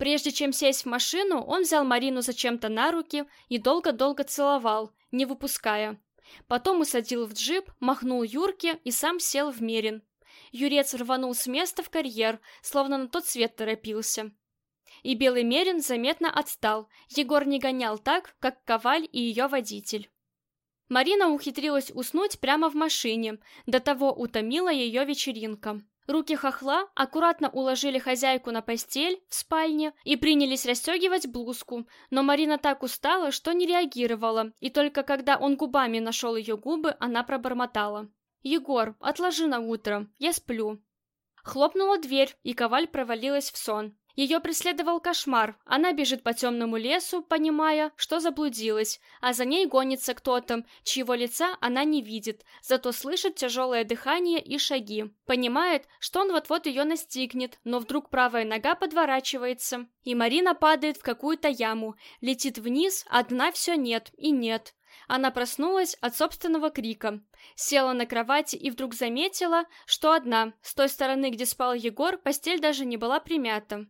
Прежде чем сесть в машину, он взял Марину зачем-то на руки и долго-долго целовал, не выпуская. Потом усадил в джип, махнул Юрке и сам сел в Мерин. Юрец рванул с места в карьер, словно на тот свет торопился. И Белый Мерин заметно отстал, Егор не гонял так, как Коваль и ее водитель. Марина ухитрилась уснуть прямо в машине, до того утомила ее вечеринка. Руки хохла аккуратно уложили хозяйку на постель в спальне и принялись расстегивать блузку, но Марина так устала, что не реагировала, и только когда он губами нашел ее губы, она пробормотала. «Егор, отложи на утро, я сплю». Хлопнула дверь, и Коваль провалилась в сон. Ее преследовал кошмар. Она бежит по темному лесу, понимая, что заблудилась, а за ней гонится кто-то, чьего лица она не видит, зато слышит тяжелое дыхание и шаги. Понимает, что он вот-вот ее настигнет, но вдруг правая нога подворачивается, и Марина падает в какую-то яму, летит вниз, а дна все нет и нет. Она проснулась от собственного крика, села на кровати и вдруг заметила, что одна, с той стороны, где спал Егор, постель даже не была примята.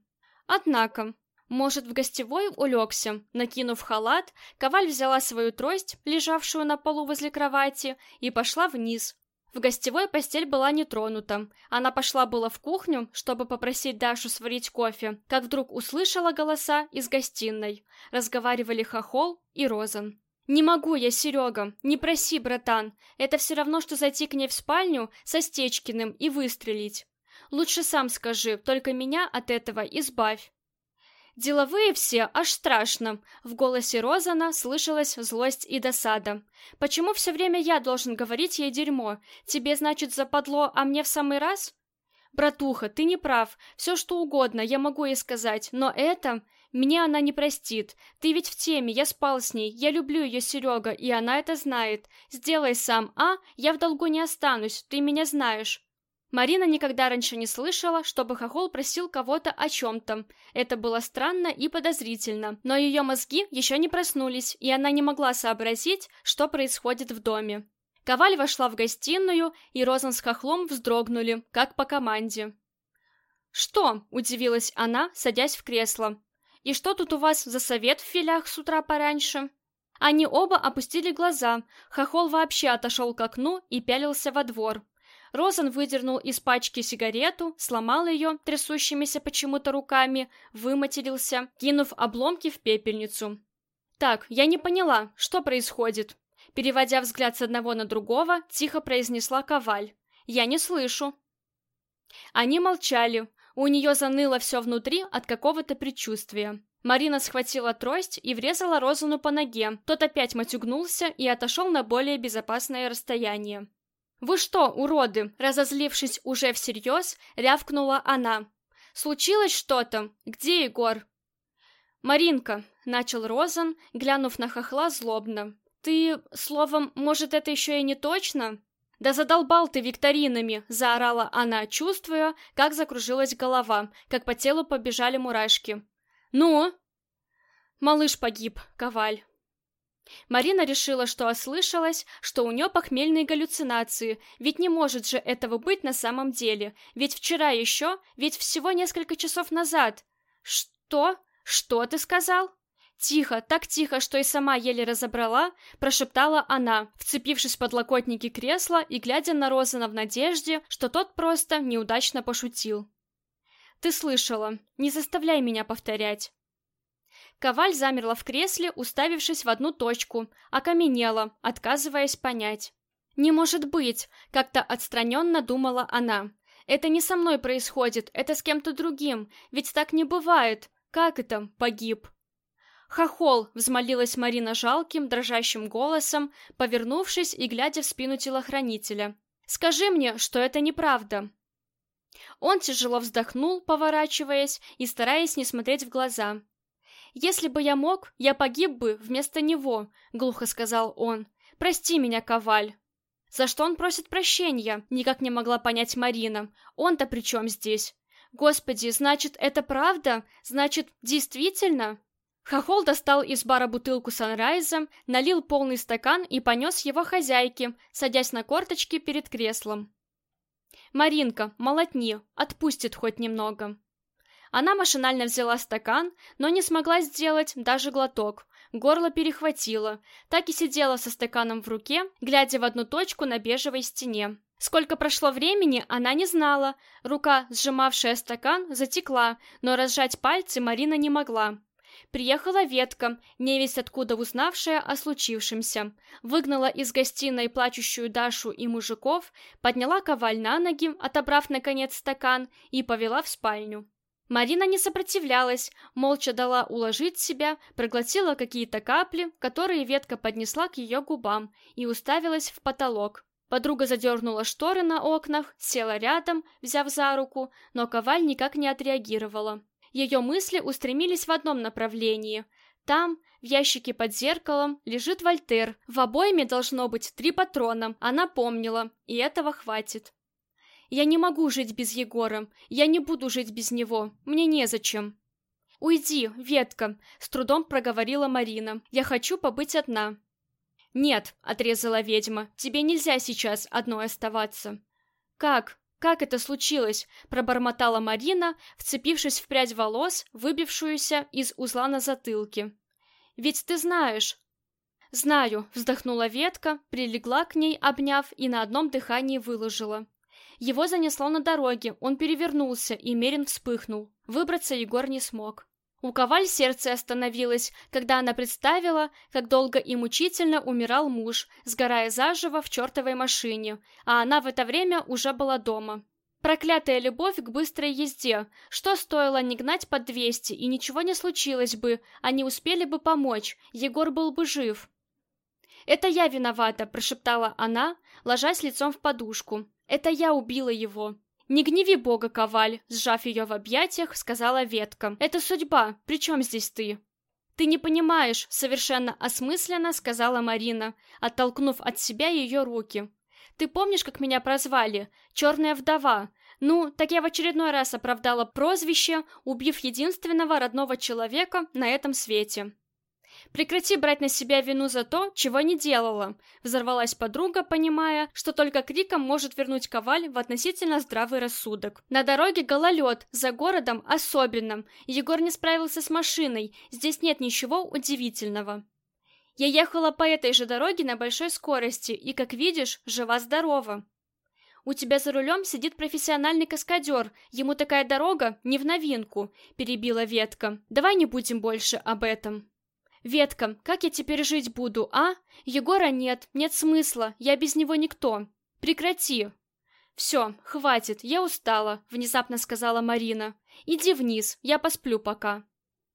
Однако, может, в гостевой улегся, накинув халат, Коваль взяла свою трость, лежавшую на полу возле кровати, и пошла вниз. В гостевой постель была не тронута. Она пошла было в кухню, чтобы попросить Дашу сварить кофе, как вдруг услышала голоса из гостиной. Разговаривали Хохол и Розан. «Не могу я, Серега, не проси, братан. Это все равно, что зайти к ней в спальню со Стечкиным и выстрелить. Лучше сам скажи, только меня от этого избавь. Деловые все, аж страшно. В голосе Розана слышалась злость и досада. Почему все время я должен говорить ей дерьмо? Тебе, значит, западло, а мне в самый раз? Братуха, ты не прав. Все, что угодно, я могу ей сказать, но это... Мне она не простит. Ты ведь в теме, я спал с ней. Я люблю ее, Серега, и она это знает. Сделай сам, а? Я в долгу не останусь, ты меня знаешь. Марина никогда раньше не слышала, чтобы Хохол просил кого-то о чем-то. Это было странно и подозрительно, но ее мозги еще не проснулись, и она не могла сообразить, что происходит в доме. Коваль вошла в гостиную, и Розан с Хохлом вздрогнули, как по команде. «Что?» – удивилась она, садясь в кресло. «И что тут у вас за совет в филях с утра пораньше?» Они оба опустили глаза. Хохол вообще отошел к окну и пялился во двор. Розен выдернул из пачки сигарету, сломал ее трясущимися почему-то руками, выматерился, кинув обломки в пепельницу. «Так, я не поняла, что происходит?» Переводя взгляд с одного на другого, тихо произнесла Коваль. «Я не слышу». Они молчали. У нее заныло все внутри от какого-то предчувствия. Марина схватила трость и врезала Розану по ноге. Тот опять матюгнулся и отошел на более безопасное расстояние. «Вы что, уроды?» Разозлившись уже всерьез, рявкнула она. «Случилось что-то? Где Егор?» «Маринка», — начал Розан, глянув на хохла злобно. «Ты, словом, может, это еще и не точно?» «Да задолбал ты викторинами!» — заорала она, чувствуя, как закружилась голова, как по телу побежали мурашки. «Ну?» «Малыш погиб, Коваль». Марина решила, что ослышалась, что у нее похмельные галлюцинации, ведь не может же этого быть на самом деле, ведь вчера еще, ведь всего несколько часов назад. «Что? Что ты сказал?» Тихо, так тихо, что и сама еле разобрала, прошептала она, вцепившись в подлокотники кресла и глядя на Розана в надежде, что тот просто неудачно пошутил. «Ты слышала, не заставляй меня повторять». Коваль замерла в кресле, уставившись в одну точку, окаменела, отказываясь понять. «Не может быть!» — как-то отстраненно думала она. «Это не со мной происходит, это с кем-то другим, ведь так не бывает. Как это? Погиб?» «Хохол!» — взмолилась Марина жалким, дрожащим голосом, повернувшись и глядя в спину телохранителя. «Скажи мне, что это неправда!» Он тяжело вздохнул, поворачиваясь и стараясь не смотреть в глаза. «Если бы я мог, я погиб бы вместо него», — глухо сказал он. «Прости меня, Коваль». За что он просит прощения? Никак не могла понять Марина. Он-то при чем здесь? Господи, значит, это правда? Значит, действительно? Хохол достал из бара бутылку санрайза, налил полный стакан и понес его хозяйке, садясь на корточки перед креслом. «Маринка, молотни, отпустит хоть немного». Она машинально взяла стакан, но не смогла сделать даже глоток. Горло перехватило. Так и сидела со стаканом в руке, глядя в одну точку на бежевой стене. Сколько прошло времени, она не знала. Рука, сжимавшая стакан, затекла, но разжать пальцы Марина не могла. Приехала ветка, невесть откуда узнавшая о случившемся. Выгнала из гостиной плачущую Дашу и мужиков, подняла коваль на ноги, отобрав, наконец, стакан, и повела в спальню. Марина не сопротивлялась, молча дала уложить себя, проглотила какие-то капли, которые ветка поднесла к ее губам, и уставилась в потолок. Подруга задернула шторы на окнах, села рядом, взяв за руку, но Коваль никак не отреагировала. Ее мысли устремились в одном направлении. Там, в ящике под зеркалом, лежит Вольтер. В обойме должно быть три патрона, она помнила, и этого хватит. «Я не могу жить без Егора, я не буду жить без него, мне незачем». «Уйди, ветка», — с трудом проговорила Марина. «Я хочу побыть одна». «Нет», — отрезала ведьма, — «тебе нельзя сейчас одной оставаться». «Как? Как это случилось?» — пробормотала Марина, вцепившись в прядь волос, выбившуюся из узла на затылке. «Ведь ты знаешь». «Знаю», — вздохнула ветка, прилегла к ней, обняв, и на одном дыхании выложила. Его занесло на дороге, он перевернулся, и Мерин вспыхнул. Выбраться Егор не смог. У Коваль сердце остановилось, когда она представила, как долго и мучительно умирал муж, сгорая заживо в чертовой машине, а она в это время уже была дома. Проклятая любовь к быстрой езде. Что стоило не гнать под 200, и ничего не случилось бы, они успели бы помочь, Егор был бы жив. «Это я виновата», — прошептала она, ложась лицом в подушку. «Это я убила его». «Не гневи бога, Коваль!» — сжав ее в объятиях, сказала ветка. «Это судьба, причем здесь ты?» «Ты не понимаешь», — совершенно осмысленно сказала Марина, оттолкнув от себя ее руки. «Ты помнишь, как меня прозвали? Черная вдова. Ну, так я в очередной раз оправдала прозвище, убив единственного родного человека на этом свете. Прекрати брать на себя вину за то, чего не делала. Взорвалась подруга, понимая, что только криком может вернуть Коваль в относительно здравый рассудок. На дороге гололед, за городом особенным. Егор не справился с машиной, здесь нет ничего удивительного. Я ехала по этой же дороге на большой скорости и, как видишь, жива-здорова. «У тебя за рулем сидит профессиональный каскадер, ему такая дорога не в новинку», — перебила ветка. «Давай не будем больше об этом». «Ветка, как я теперь жить буду, а? Егора нет, нет смысла, я без него никто. Прекрати!» «Все, хватит, я устала», — внезапно сказала Марина. «Иди вниз, я посплю пока».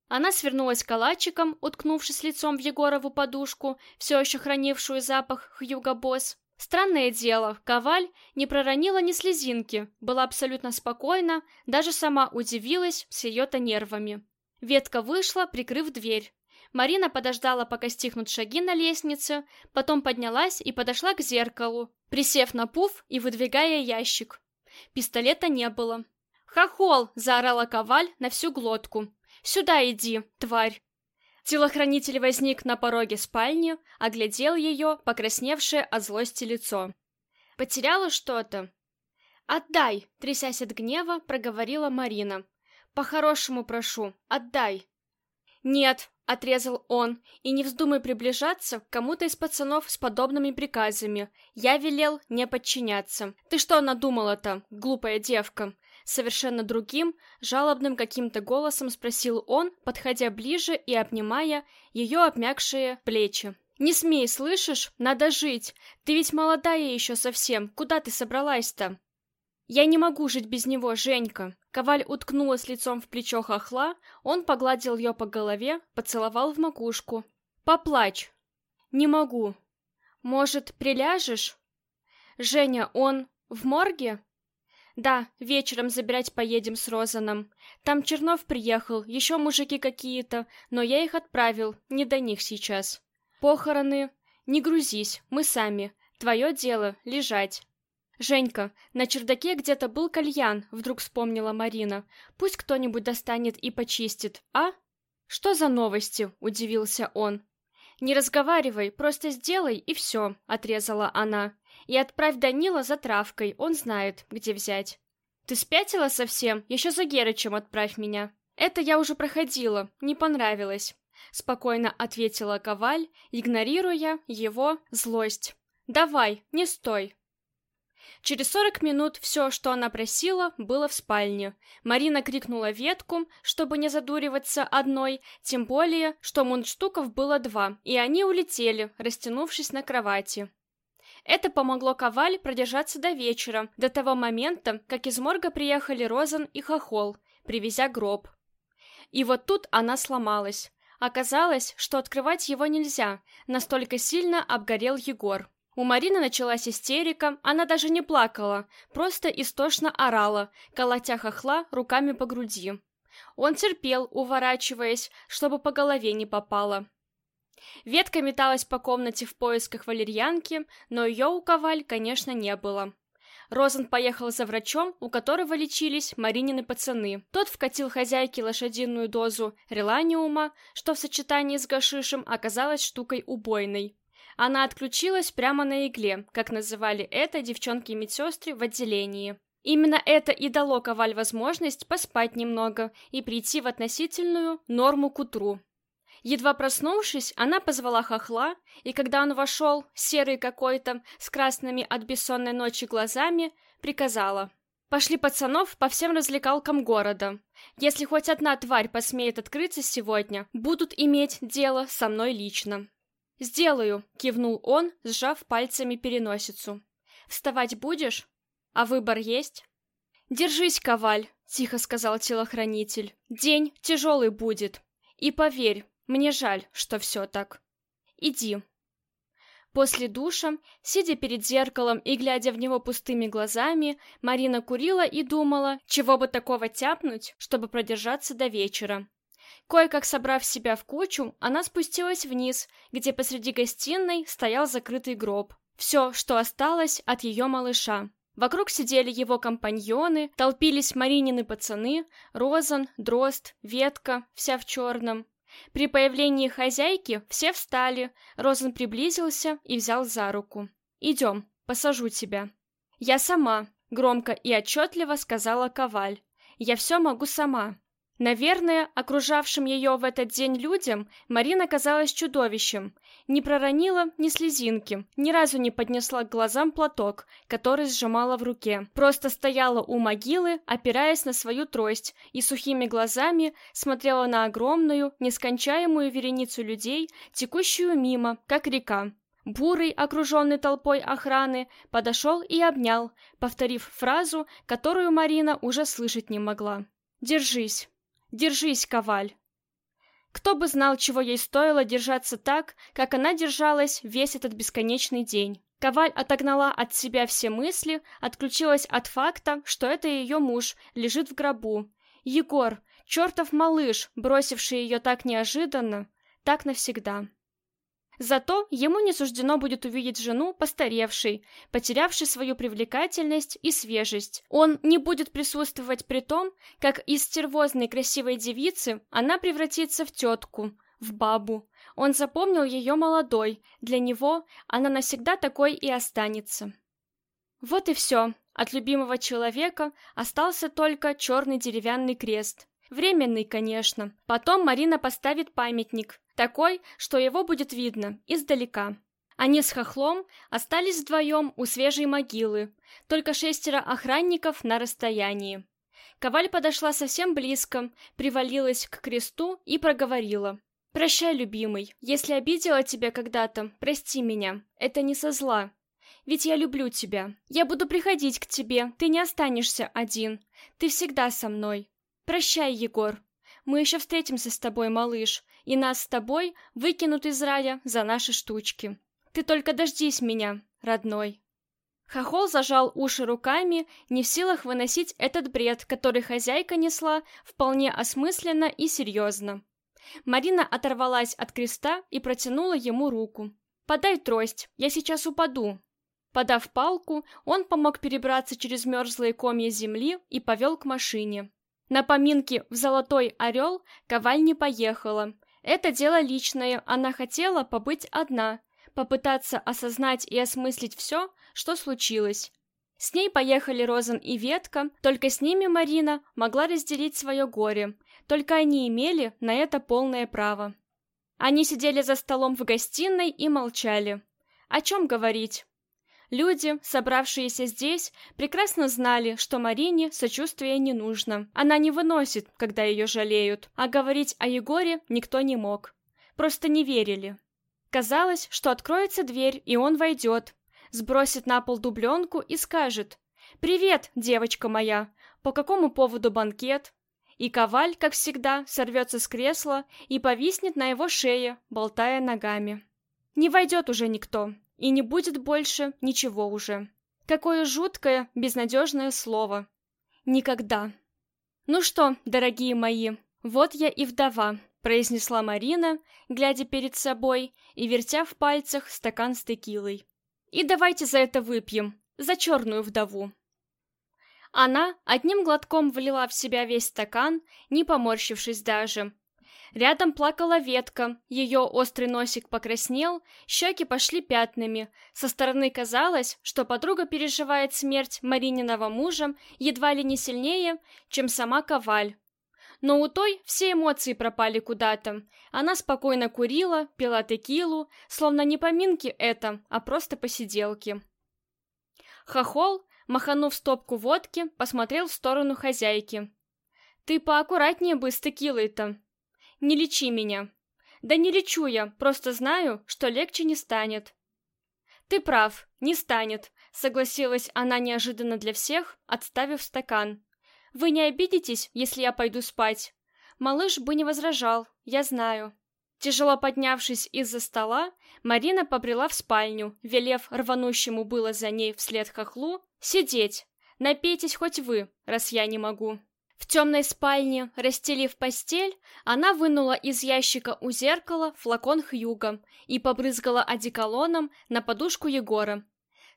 Она свернулась калачиком, уткнувшись лицом в Егорову подушку, все еще хранившую запах Хьюго Босс. Странное дело, Коваль не проронила ни слезинки, была абсолютно спокойна, даже сама удивилась с ее-то нервами. Ветка вышла, прикрыв дверь. Марина подождала, пока стихнут шаги на лестнице, потом поднялась и подошла к зеркалу, присев на пуф и выдвигая ящик. Пистолета не было. «Хохол!» — заорала Коваль на всю глотку. «Сюда иди, тварь!» Телохранитель возник на пороге спальни, оглядел ее, покрасневшее от злости лицо. «Потеряла что-то?» «Отдай!» — трясясь от гнева, проговорила Марина. «По-хорошему прошу, отдай!» «Нет!» — отрезал он, и не вздумай приближаться к кому-то из пацанов с подобными приказами. Я велел не подчиняться. Ты что надумала-то, глупая девка? Совершенно другим, жалобным каким-то голосом спросил он, подходя ближе и обнимая ее обмякшие плечи. «Не смей, слышишь? Надо жить. Ты ведь молодая еще совсем. Куда ты собралась-то?» «Я не могу жить без него, Женька!» Коваль уткнулась лицом в плечо хохла, он погладил ее по голове, поцеловал в макушку. «Поплачь!» «Не могу!» «Может, приляжешь?» «Женя, он в морге?» «Да, вечером забирать поедем с Розаном. Там Чернов приехал, еще мужики какие-то, но я их отправил, не до них сейчас. Похороны... Не грузись, мы сами. Твое дело — лежать». «Женька, на чердаке где-то был кальян», — вдруг вспомнила Марина. «Пусть кто-нибудь достанет и почистит, а?» «Что за новости?» — удивился он. «Не разговаривай, просто сделай, и все», — отрезала она. «И отправь Данила за травкой, он знает, где взять». «Ты спятила совсем? Еще за Герычем отправь меня». «Это я уже проходила, не понравилось», — спокойно ответила Коваль, игнорируя его злость. «Давай, не стой». Через сорок минут все, что она просила, было в спальне. Марина крикнула ветку, чтобы не задуриваться одной, тем более, что мундштуков было два, и они улетели, растянувшись на кровати. Это помогло Коваль продержаться до вечера, до того момента, как из морга приехали Розан и Хохол, привезя гроб. И вот тут она сломалась. Оказалось, что открывать его нельзя, настолько сильно обгорел Егор. У Марины началась истерика, она даже не плакала, просто истошно орала, колотя хохла руками по груди. Он терпел, уворачиваясь, чтобы по голове не попало. Ветка металась по комнате в поисках валерьянки, но ее у Коваль, конечно, не было. Розен поехал за врачом, у которого лечились Маринины пацаны. Тот вкатил хозяйке лошадиную дозу реланиума, что в сочетании с гашишем оказалось штукой убойной. Она отключилась прямо на игле, как называли это девчонки-медсестры в отделении. Именно это и дало Коваль возможность поспать немного и прийти в относительную норму к утру. Едва проснувшись, она позвала хохла, и когда он вошел, серый какой-то, с красными от бессонной ночи глазами, приказала. «Пошли пацанов по всем развлекалкам города. Если хоть одна тварь посмеет открыться сегодня, будут иметь дело со мной лично». «Сделаю», — кивнул он, сжав пальцами переносицу. «Вставать будешь? А выбор есть?» «Держись, Коваль», — тихо сказал телохранитель. «День тяжелый будет. И поверь, мне жаль, что все так. Иди». После душа, сидя перед зеркалом и глядя в него пустыми глазами, Марина курила и думала, чего бы такого тяпнуть, чтобы продержаться до вечера. Кое-как собрав себя в кучу, она спустилась вниз, где посреди гостиной стоял закрытый гроб. Все, что осталось от ее малыша. Вокруг сидели его компаньоны, толпились Маринины пацаны, Розан, Дрозд, Ветка, вся в черном. При появлении хозяйки все встали, Розан приблизился и взял за руку. «Идем, посажу тебя». «Я сама», — громко и отчетливо сказала Коваль. «Я все могу сама». Наверное, окружавшим ее в этот день людям Марина казалась чудовищем. Не проронила ни слезинки, ни разу не поднесла к глазам платок, который сжимала в руке. Просто стояла у могилы, опираясь на свою трость, и сухими глазами смотрела на огромную, нескончаемую вереницу людей, текущую мимо, как река. Бурый, окруженный толпой охраны, подошел и обнял, повторив фразу, которую Марина уже слышать не могла. «Держись». Держись, Коваль!» Кто бы знал, чего ей стоило держаться так, как она держалась весь этот бесконечный день. Коваль отогнала от себя все мысли, отключилась от факта, что это ее муж, лежит в гробу. Егор, чертов малыш, бросивший ее так неожиданно, так навсегда. Зато ему не суждено будет увидеть жену постаревшей, потерявшей свою привлекательность и свежесть. Он не будет присутствовать при том, как из стервозной красивой девицы она превратится в тетку, в бабу. Он запомнил ее молодой, для него она навсегда такой и останется. Вот и все. От любимого человека остался только черный деревянный крест. Временный, конечно. Потом Марина поставит памятник, такой, что его будет видно издалека. Они с Хохлом остались вдвоем у свежей могилы, только шестеро охранников на расстоянии. Коваль подошла совсем близко, привалилась к кресту и проговорила. «Прощай, любимый, если обидела тебя когда-то, прости меня, это не со зла. Ведь я люблю тебя. Я буду приходить к тебе, ты не останешься один. Ты всегда со мной. Прощай, Егор. Мы еще встретимся с тобой, малыш, и нас с тобой выкинут из рая за наши штучки. Ты только дождись меня, родной». Хохол зажал уши руками, не в силах выносить этот бред, который хозяйка несла вполне осмысленно и серьезно. Марина оторвалась от креста и протянула ему руку. «Подай трость, я сейчас упаду». Подав палку, он помог перебраться через мерзлые комья земли и повел к машине. На поминки в Золотой Орел Коваль не поехала. Это дело личное, она хотела побыть одна, попытаться осознать и осмыслить все, что случилось. С ней поехали Розан и Ветка, только с ними Марина могла разделить свое горе, только они имели на это полное право. Они сидели за столом в гостиной и молчали. О чем говорить? Люди, собравшиеся здесь, прекрасно знали, что Марине сочувствия не нужно. Она не выносит, когда ее жалеют, а говорить о Егоре никто не мог. Просто не верили. Казалось, что откроется дверь, и он войдет, сбросит на пол дубленку и скажет «Привет, девочка моя! По какому поводу банкет?» И Коваль, как всегда, сорвется с кресла и повиснет на его шее, болтая ногами. Не войдет уже никто, и не будет больше ничего уже. Какое жуткое, безнадежное слово. Никогда. «Ну что, дорогие мои, вот я и вдова», — произнесла Марина, глядя перед собой и вертя в пальцах стакан с текилой. «И давайте за это выпьем, за черную вдову». Она одним глотком влила в себя весь стакан, не поморщившись даже. Рядом плакала ветка, ее острый носик покраснел, щеки пошли пятнами. Со стороны казалось, что подруга переживает смерть Марининого мужа едва ли не сильнее, чем сама Коваль. Но у той все эмоции пропали куда-то. Она спокойно курила, пила текилу, словно не поминки это, а просто посиделки. Хохол, маханув стопку водки, посмотрел в сторону хозяйки. «Ты поаккуратнее бы с текилой-то. Не лечи меня». «Да не лечу я, просто знаю, что легче не станет». «Ты прав, не станет», — согласилась она неожиданно для всех, отставив стакан. «Вы не обидитесь, если я пойду спать?» Малыш бы не возражал, я знаю. Тяжело поднявшись из-за стола, Марина побрела в спальню, велев рванущему было за ней вслед хохлу «Сидеть! Напейтесь хоть вы, раз я не могу!» В темной спальне, расстелив постель, она вынула из ящика у зеркала флакон Хьюга и побрызгала одеколоном на подушку Егора.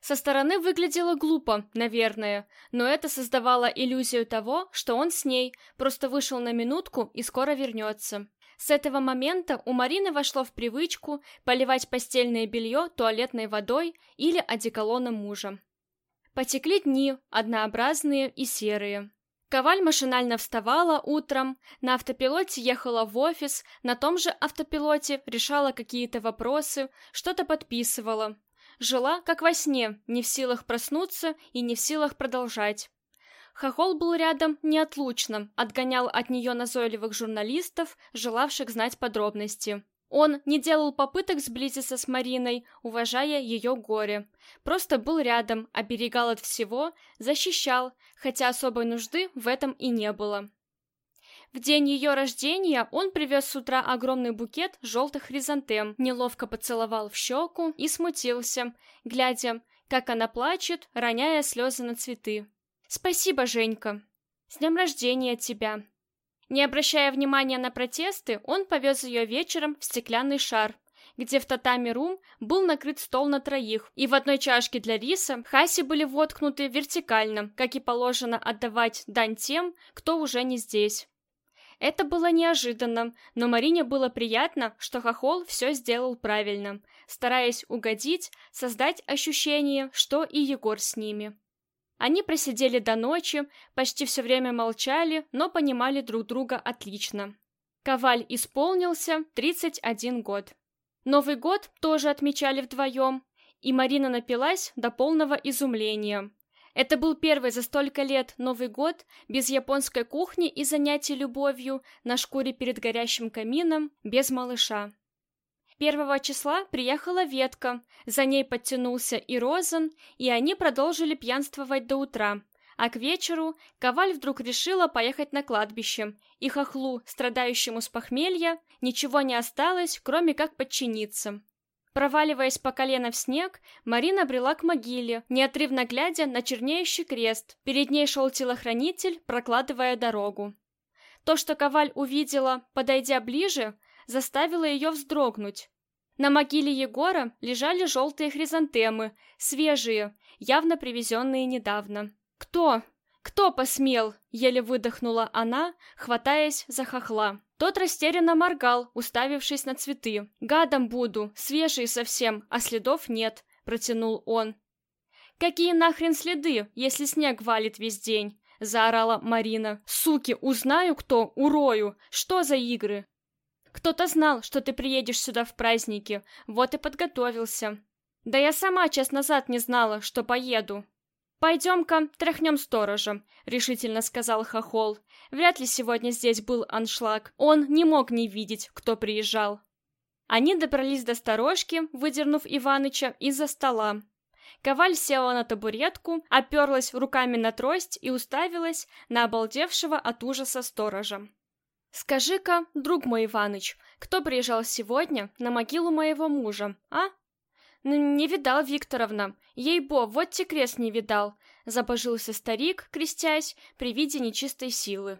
Со стороны выглядело глупо, наверное, но это создавало иллюзию того, что он с ней, просто вышел на минутку и скоро вернется. С этого момента у Марины вошло в привычку поливать постельное белье туалетной водой или одеколоном мужа. Потекли дни, однообразные и серые. Коваль машинально вставала утром, на автопилоте ехала в офис, на том же автопилоте решала какие-то вопросы, что-то подписывала. Жила, как во сне, не в силах проснуться и не в силах продолжать. Хохол был рядом неотлучно, отгонял от нее назойливых журналистов, желавших знать подробности. Он не делал попыток сблизиться с Мариной, уважая ее горе. Просто был рядом, оберегал от всего, защищал, хотя особой нужды в этом и не было. В день ее рождения он привез с утра огромный букет желтых хризантем, неловко поцеловал в щеку и смутился, глядя, как она плачет, роняя слезы на цветы. «Спасибо, Женька! С днем рождения тебя!» Не обращая внимания на протесты, он повез ее вечером в стеклянный шар, где в татами-рум был накрыт стол на троих, и в одной чашке для риса хаси были воткнуты вертикально, как и положено отдавать дань тем, кто уже не здесь. Это было неожиданно, но Марине было приятно, что Хохол все сделал правильно, стараясь угодить, создать ощущение, что и Егор с ними. Они просидели до ночи, почти все время молчали, но понимали друг друга отлично. Коваль исполнился 31 год. Новый год тоже отмечали вдвоем, и Марина напилась до полного изумления. Это был первый за столько лет Новый год без японской кухни и занятий любовью на шкуре перед горящим камином, без малыша. Первого числа приехала ветка, за ней подтянулся и Розен, и они продолжили пьянствовать до утра. А к вечеру Коваль вдруг решила поехать на кладбище, и хохлу, страдающему с похмелья, ничего не осталось, кроме как подчиниться. Проваливаясь по колено в снег, Марина брела к могиле, неотрывно глядя на чернеющий крест. Перед ней шел телохранитель, прокладывая дорогу. То, что Коваль увидела, подойдя ближе, заставило ее вздрогнуть. На могиле Егора лежали желтые хризантемы, свежие, явно привезенные недавно. «Кто? Кто посмел?» — еле выдохнула она, хватаясь за хохла. Тот растерянно моргал, уставившись на цветы. «Гадом буду, свежие совсем, а следов нет», — протянул он. «Какие нахрен следы, если снег валит весь день?» — заорала Марина. «Суки, узнаю кто, урою! Что за игры?» «Кто-то знал, что ты приедешь сюда в праздники, вот и подготовился». «Да я сама час назад не знала, что поеду». «Пойдем-ка, тряхнем сторожа», — решительно сказал Хохол. «Вряд ли сегодня здесь был аншлаг. Он не мог не видеть, кто приезжал». Они добрались до сторожки, выдернув Иваныча из-за стола. Коваль села на табуретку, оперлась руками на трость и уставилась на обалдевшего от ужаса сторожа. «Скажи-ка, друг мой Иваныч, кто приезжал сегодня на могилу моего мужа, а?» «Не видал, Викторовна. Ей-бо, вот те крест не видал», — забожился старик, крестясь при виде нечистой силы.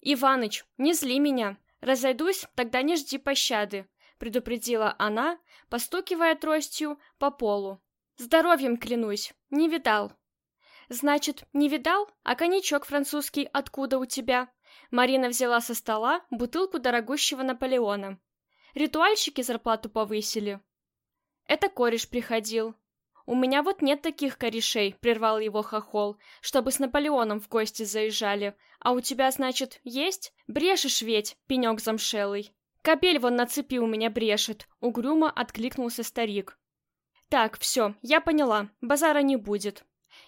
«Иваныч, не зли меня. Разойдусь, тогда не жди пощады», — предупредила она, постукивая тростью по полу. Здоровьем клянусь, не видал. Значит, не видал? А коньячок французский откуда у тебя? Марина взяла со стола бутылку дорогущего Наполеона. Ритуальщики зарплату повысили. Это кореш приходил. У меня вот нет таких корешей, прервал его хохол, чтобы с Наполеоном в гости заезжали. А у тебя, значит, есть? Брешешь ведь, пенек замшелый. Капель вон на цепи у меня брешет, угрюмо откликнулся старик. Так, все, я поняла, базара не будет.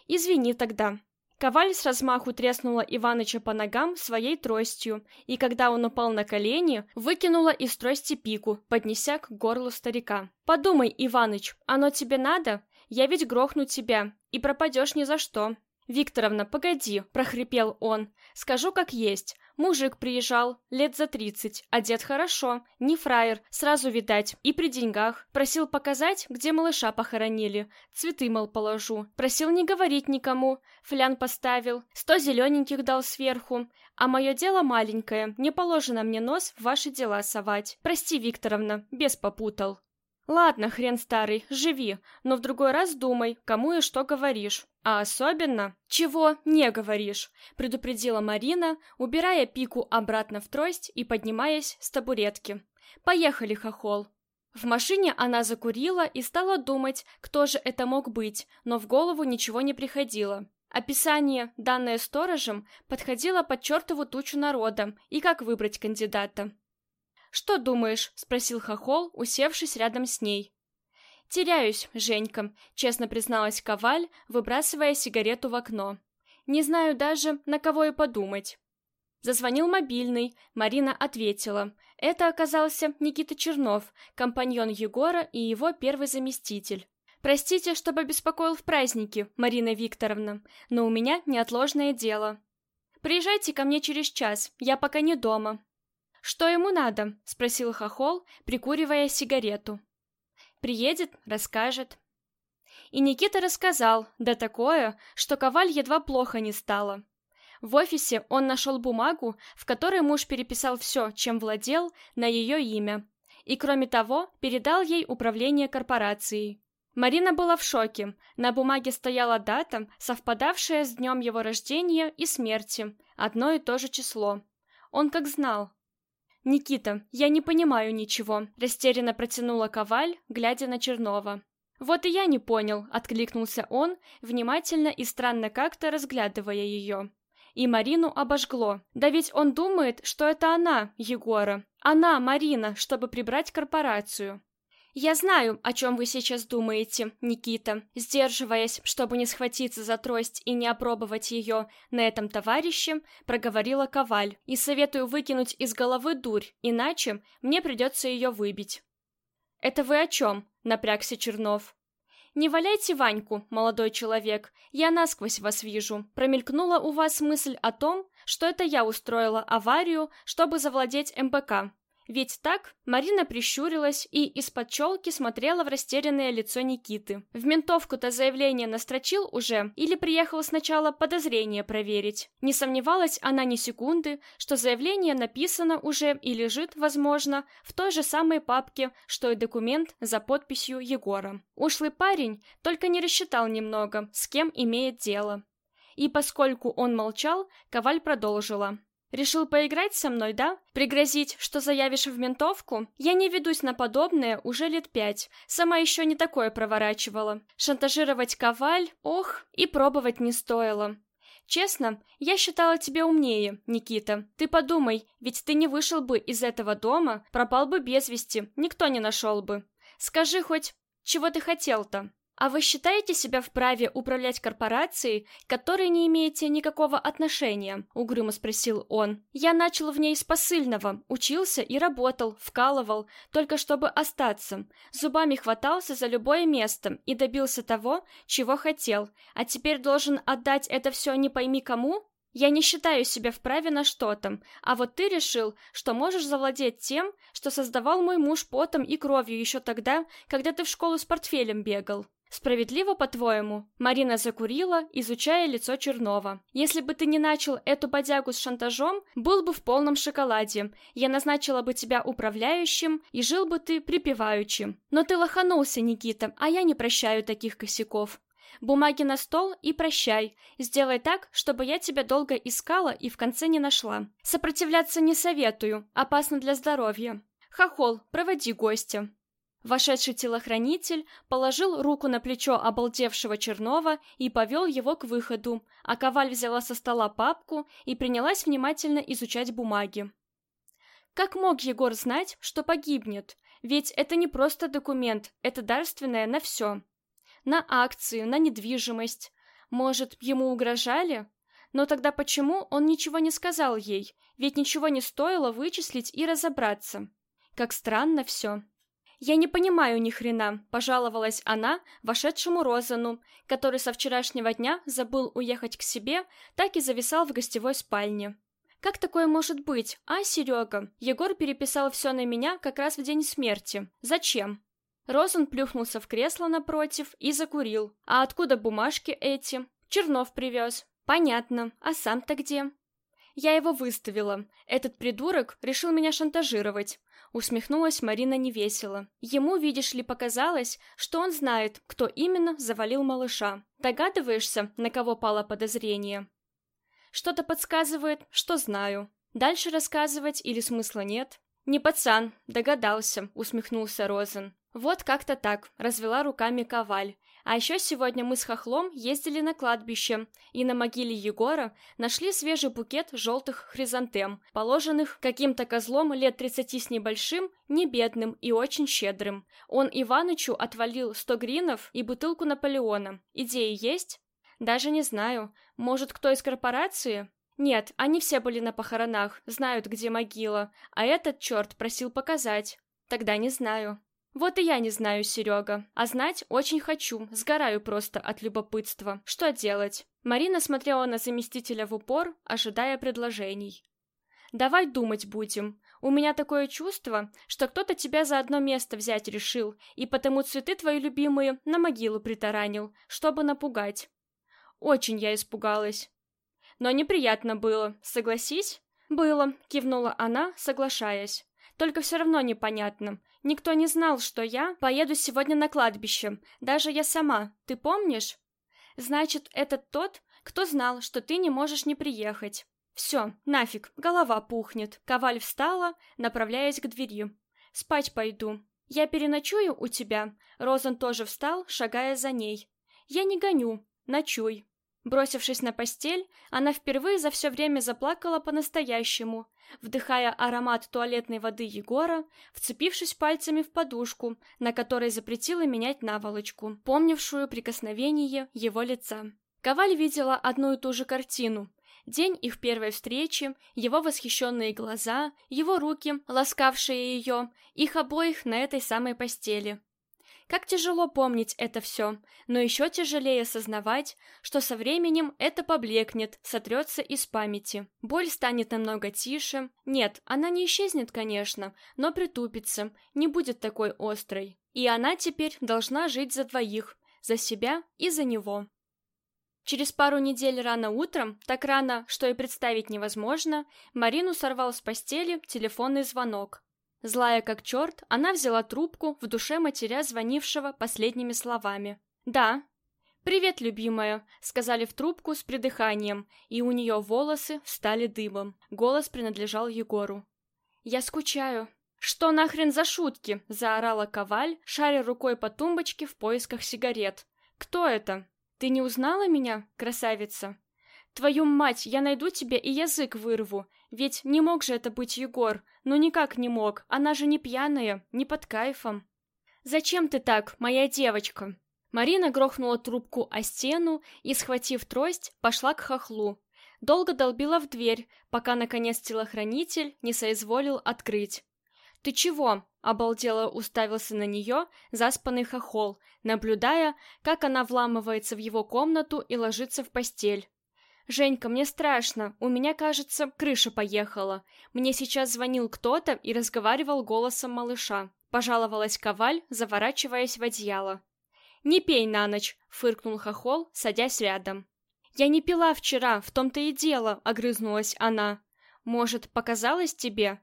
Извини тогда. Коваль с размаху треснула Иваныча по ногам своей тростью, и когда он упал на колени, выкинула из трости пику, поднеся к горлу старика. «Подумай, Иваныч, оно тебе надо? Я ведь грохну тебя, и пропадешь ни за что». «Викторовна, погоди», — прохрипел он. «Скажу как есть. Мужик приезжал, лет за тридцать, одет хорошо, не фраер, сразу видать, и при деньгах. Просил показать, где малыша похоронили. Цветы, мол, положу. Просил не говорить никому. Флян поставил, сто зелененьких дал сверху. А мое дело маленькое, не положено мне нос в ваши дела совать. Прости, Викторовна, без попутал. Ладно, хрен старый, живи, но в другой раз думай, кому и что говоришь. А особенно, чего не говоришь, предупредила Марина, убирая пику обратно в трость и поднимаясь с табуретки. Поехали, хохол. В машине она закурила и стала думать, кто же это мог быть, но в голову ничего не приходило. Описание, данное сторожем, подходило под чертову тучу народа, и как выбрать кандидата. «Что думаешь?» — спросил Хохол, усевшись рядом с ней. «Теряюсь, Женька», — честно призналась Коваль, выбрасывая сигарету в окно. «Не знаю даже, на кого и подумать». Зазвонил мобильный, Марина ответила. Это оказался Никита Чернов, компаньон Егора и его первый заместитель. «Простите, что побеспокоил в празднике, Марина Викторовна, но у меня неотложное дело. Приезжайте ко мне через час, я пока не дома». «Что ему надо?» — спросил Хохол, прикуривая сигарету. «Приедет, расскажет». И Никита рассказал, да такое, что Коваль едва плохо не стало. В офисе он нашел бумагу, в которой муж переписал все, чем владел, на ее имя. И кроме того, передал ей управление корпорацией. Марина была в шоке. На бумаге стояла дата, совпадавшая с днем его рождения и смерти, одно и то же число. Он как знал. «Никита, я не понимаю ничего», — растерянно протянула Коваль, глядя на Чернова. «Вот и я не понял», — откликнулся он, внимательно и странно как-то разглядывая ее. И Марину обожгло. Да ведь он думает, что это она, Егора. Она, Марина, чтобы прибрать корпорацию. «Я знаю, о чем вы сейчас думаете, Никита», сдерживаясь, чтобы не схватиться за трость и не опробовать ее на этом товарище, проговорила Коваль, «и советую выкинуть из головы дурь, иначе мне придется ее выбить». «Это вы о чем?» — напрягся Чернов. «Не валяйте Ваньку, молодой человек, я насквозь вас вижу. Промелькнула у вас мысль о том, что это я устроила аварию, чтобы завладеть МПК. Ведь так Марина прищурилась и из-под челки смотрела в растерянное лицо Никиты. В ментовку-то заявление настрочил уже или приехал сначала подозрение проверить? Не сомневалась она ни секунды, что заявление написано уже и лежит, возможно, в той же самой папке, что и документ за подписью Егора. Ушлый парень только не рассчитал немного, с кем имеет дело. И поскольку он молчал, Коваль продолжила. Решил поиграть со мной, да? Пригрозить, что заявишь в ментовку? Я не ведусь на подобное уже лет пять. Сама еще не такое проворачивала. Шантажировать Коваль? Ох, и пробовать не стоило. Честно, я считала тебя умнее, Никита. Ты подумай, ведь ты не вышел бы из этого дома, пропал бы без вести, никто не нашел бы. Скажи хоть, чего ты хотел-то? А вы считаете себя вправе управлять корпорацией, которой не имеете никакого отношения? Угрюмо спросил он. Я начал в ней с посыльного, учился и работал, вкалывал, только чтобы остаться. Зубами хватался за любое место и добился того, чего хотел. А теперь должен отдать это все не пойми кому? Я не считаю себя вправе на что-то, а вот ты решил, что можешь завладеть тем, что создавал мой муж потом и кровью еще тогда, когда ты в школу с портфелем бегал. Справедливо, по-твоему? Марина закурила, изучая лицо Чернова. Если бы ты не начал эту бодягу с шантажом, был бы в полном шоколаде. Я назначила бы тебя управляющим, и жил бы ты припеваючим. Но ты лоханулся, Никита, а я не прощаю таких косяков. Бумаги на стол и прощай. Сделай так, чтобы я тебя долго искала и в конце не нашла. Сопротивляться не советую, опасно для здоровья. Хохол, проводи гостя. Вошедший телохранитель положил руку на плечо обалдевшего Чернова и повел его к выходу, а Коваль взяла со стола папку и принялась внимательно изучать бумаги. Как мог Егор знать, что погибнет? Ведь это не просто документ, это дарственное на все. На акции, на недвижимость. Может, ему угрожали? Но тогда почему он ничего не сказал ей? Ведь ничего не стоило вычислить и разобраться. Как странно все. «Я не понимаю ни хрена», — пожаловалась она вошедшему Розану, который со вчерашнего дня забыл уехать к себе, так и зависал в гостевой спальне. «Как такое может быть, а, Серега? Егор переписал все на меня как раз в день смерти. Зачем?» Розан плюхнулся в кресло напротив и закурил. «А откуда бумажки эти?» «Чернов привез». «Понятно. А сам-то где?» «Я его выставила. Этот придурок решил меня шантажировать. Усмехнулась Марина невесело. Ему, видишь ли, показалось, что он знает, кто именно завалил малыша. Догадываешься, на кого пало подозрение? Что-то подсказывает, что знаю. Дальше рассказывать или смысла нет? Не пацан, догадался, усмехнулся Розен. Вот как-то так, развела руками Коваль. А еще сегодня мы с Хохлом ездили на кладбище, и на могиле Егора нашли свежий букет желтых хризантем, положенных каким-то козлом лет тридцати с небольшим, не бедным и очень щедрым. Он Иванычу отвалил сто гринов и бутылку Наполеона. Идеи есть? Даже не знаю. Может, кто из корпорации? Нет, они все были на похоронах, знают, где могила, а этот черт просил показать. Тогда не знаю. Вот и я не знаю, Серега. А знать очень хочу, сгораю просто от любопытства. Что делать? Марина смотрела на заместителя в упор, ожидая предложений. «Давай думать будем. У меня такое чувство, что кто-то тебя за одно место взять решил, и потому цветы твои любимые на могилу притаранил, чтобы напугать». Очень я испугалась. Но неприятно было, согласись? «Было», — кивнула она, соглашаясь. «Только все равно непонятно, Никто не знал, что я поеду сегодня на кладбище, даже я сама, ты помнишь? Значит, это тот, кто знал, что ты не можешь не приехать. Все, нафиг, голова пухнет. Коваль встала, направляясь к двери. Спать пойду. Я переночую у тебя. Розан тоже встал, шагая за ней. Я не гоню, ночуй. Бросившись на постель, она впервые за все время заплакала по-настоящему, вдыхая аромат туалетной воды Егора, вцепившись пальцами в подушку, на которой запретила менять наволочку, помнившую прикосновение его лица. Коваль видела одну и ту же картину. День их первой встречи, его восхищенные глаза, его руки, ласкавшие ее, их обоих на этой самой постели. Как тяжело помнить это все, но еще тяжелее осознавать, что со временем это поблекнет, сотрется из памяти. Боль станет намного тише. Нет, она не исчезнет, конечно, но притупится, не будет такой острой. И она теперь должна жить за двоих, за себя и за него. Через пару недель рано утром, так рано, что и представить невозможно, Марину сорвал с постели телефонный звонок. Злая как черт, она взяла трубку, в душе матеря звонившего последними словами. «Да». «Привет, любимая», — сказали в трубку с придыханием, и у нее волосы встали дыбом. Голос принадлежал Егору. «Я скучаю». «Что нахрен за шутки?» — заорала Коваль, шаря рукой по тумбочке в поисках сигарет. «Кто это? Ты не узнала меня, красавица?» «Твою мать, я найду тебе и язык вырву. Ведь не мог же это быть Егор. Ну никак не мог. Она же не пьяная, не под кайфом». «Зачем ты так, моя девочка?» Марина грохнула трубку о стену и, схватив трость, пошла к хохлу. Долго долбила в дверь, пока, наконец, телохранитель не соизволил открыть. «Ты чего?» — обалдело уставился на нее заспанный хохол, наблюдая, как она вламывается в его комнату и ложится в постель. «Женька, мне страшно. У меня, кажется, крыша поехала. Мне сейчас звонил кто-то и разговаривал голосом малыша». Пожаловалась Коваль, заворачиваясь в одеяло. «Не пей на ночь», — фыркнул Хохол, садясь рядом. «Я не пила вчера, в том-то и дело», — огрызнулась она. «Может, показалось тебе?»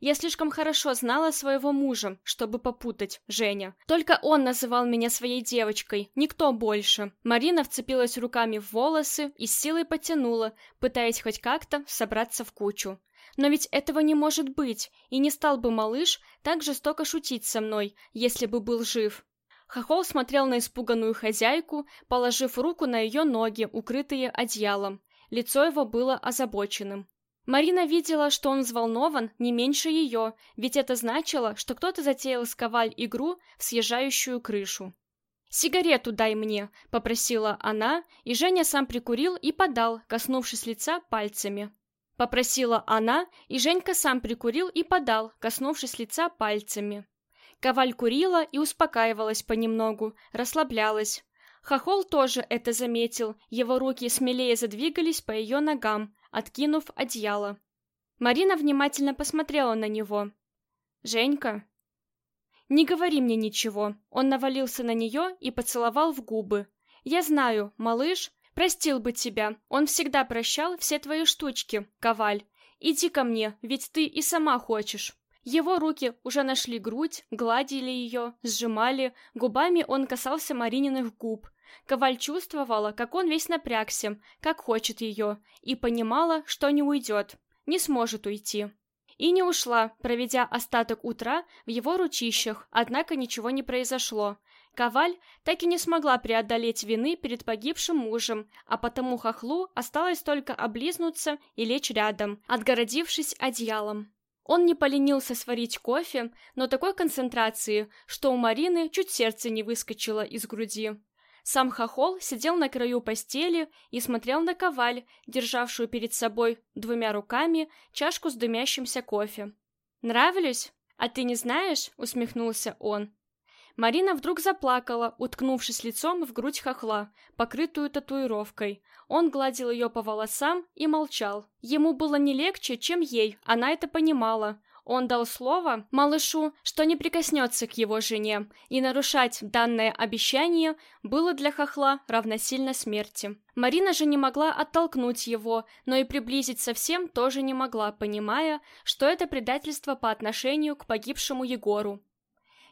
Я слишком хорошо знала своего мужа, чтобы попутать, Женя. Только он называл меня своей девочкой, никто больше. Марина вцепилась руками в волосы и с силой потянула, пытаясь хоть как-то собраться в кучу. Но ведь этого не может быть, и не стал бы малыш так жестоко шутить со мной, если бы был жив. Хохол смотрел на испуганную хозяйку, положив руку на ее ноги, укрытые одеялом. Лицо его было озабоченным. Марина видела, что он взволнован не меньше ее, ведь это значило, что кто-то затеял с коваль игру в съезжающую крышу. «Сигарету дай мне», — попросила она, и Женя сам прикурил и подал, коснувшись лица пальцами. Попросила она, и Женька сам прикурил и подал, коснувшись лица пальцами. Коваль курила и успокаивалась понемногу, расслаблялась. Хохол тоже это заметил, его руки смелее задвигались по ее ногам, откинув одеяло. Марина внимательно посмотрела на него. «Женька?» «Не говори мне ничего». Он навалился на нее и поцеловал в губы. «Я знаю, малыш, простил бы тебя. Он всегда прощал все твои штучки, Коваль. Иди ко мне, ведь ты и сама хочешь». Его руки уже нашли грудь, гладили ее, сжимали, губами он касался Марининых губ. Коваль чувствовала, как он весь напрягся, как хочет ее, и понимала, что не уйдет, не сможет уйти. И не ушла, проведя остаток утра в его ручищах, однако ничего не произошло. Коваль так и не смогла преодолеть вины перед погибшим мужем, а потому хохлу осталось только облизнуться и лечь рядом, отгородившись одеялом. Он не поленился сварить кофе, но такой концентрации, что у Марины чуть сердце не выскочило из груди. Сам Хохол сидел на краю постели и смотрел на коваль, державшую перед собой двумя руками чашку с дымящимся кофе. «Нравлюсь? А ты не знаешь?» — усмехнулся он. Марина вдруг заплакала, уткнувшись лицом в грудь хохла, покрытую татуировкой. Он гладил ее по волосам и молчал. Ему было не легче, чем ей, она это понимала. Он дал слово малышу, что не прикоснется к его жене, и нарушать данное обещание было для хохла равносильно смерти. Марина же не могла оттолкнуть его, но и приблизить совсем тоже не могла, понимая, что это предательство по отношению к погибшему Егору.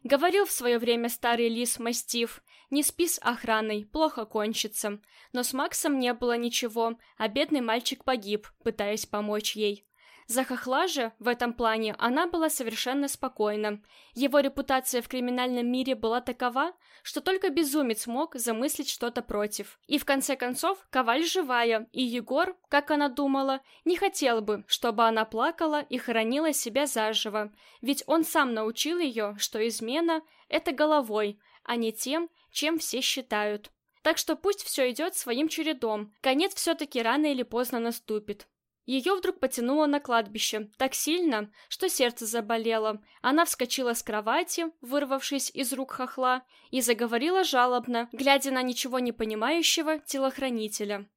Говорил в свое время старый лис Мастиф, не спи с охраной, плохо кончится. Но с Максом не было ничего, а бедный мальчик погиб, пытаясь помочь ей. За хохла же, в этом плане, она была совершенно спокойна. Его репутация в криминальном мире была такова, что только безумец мог замыслить что-то против. И в конце концов, Коваль живая, и Егор, как она думала, не хотел бы, чтобы она плакала и хоронила себя заживо. Ведь он сам научил ее, что измена — это головой, а не тем, чем все считают. Так что пусть все идет своим чередом, конец все-таки рано или поздно наступит. Ее вдруг потянуло на кладбище, так сильно, что сердце заболело. Она вскочила с кровати, вырвавшись из рук хохла, и заговорила жалобно, глядя на ничего не понимающего телохранителя.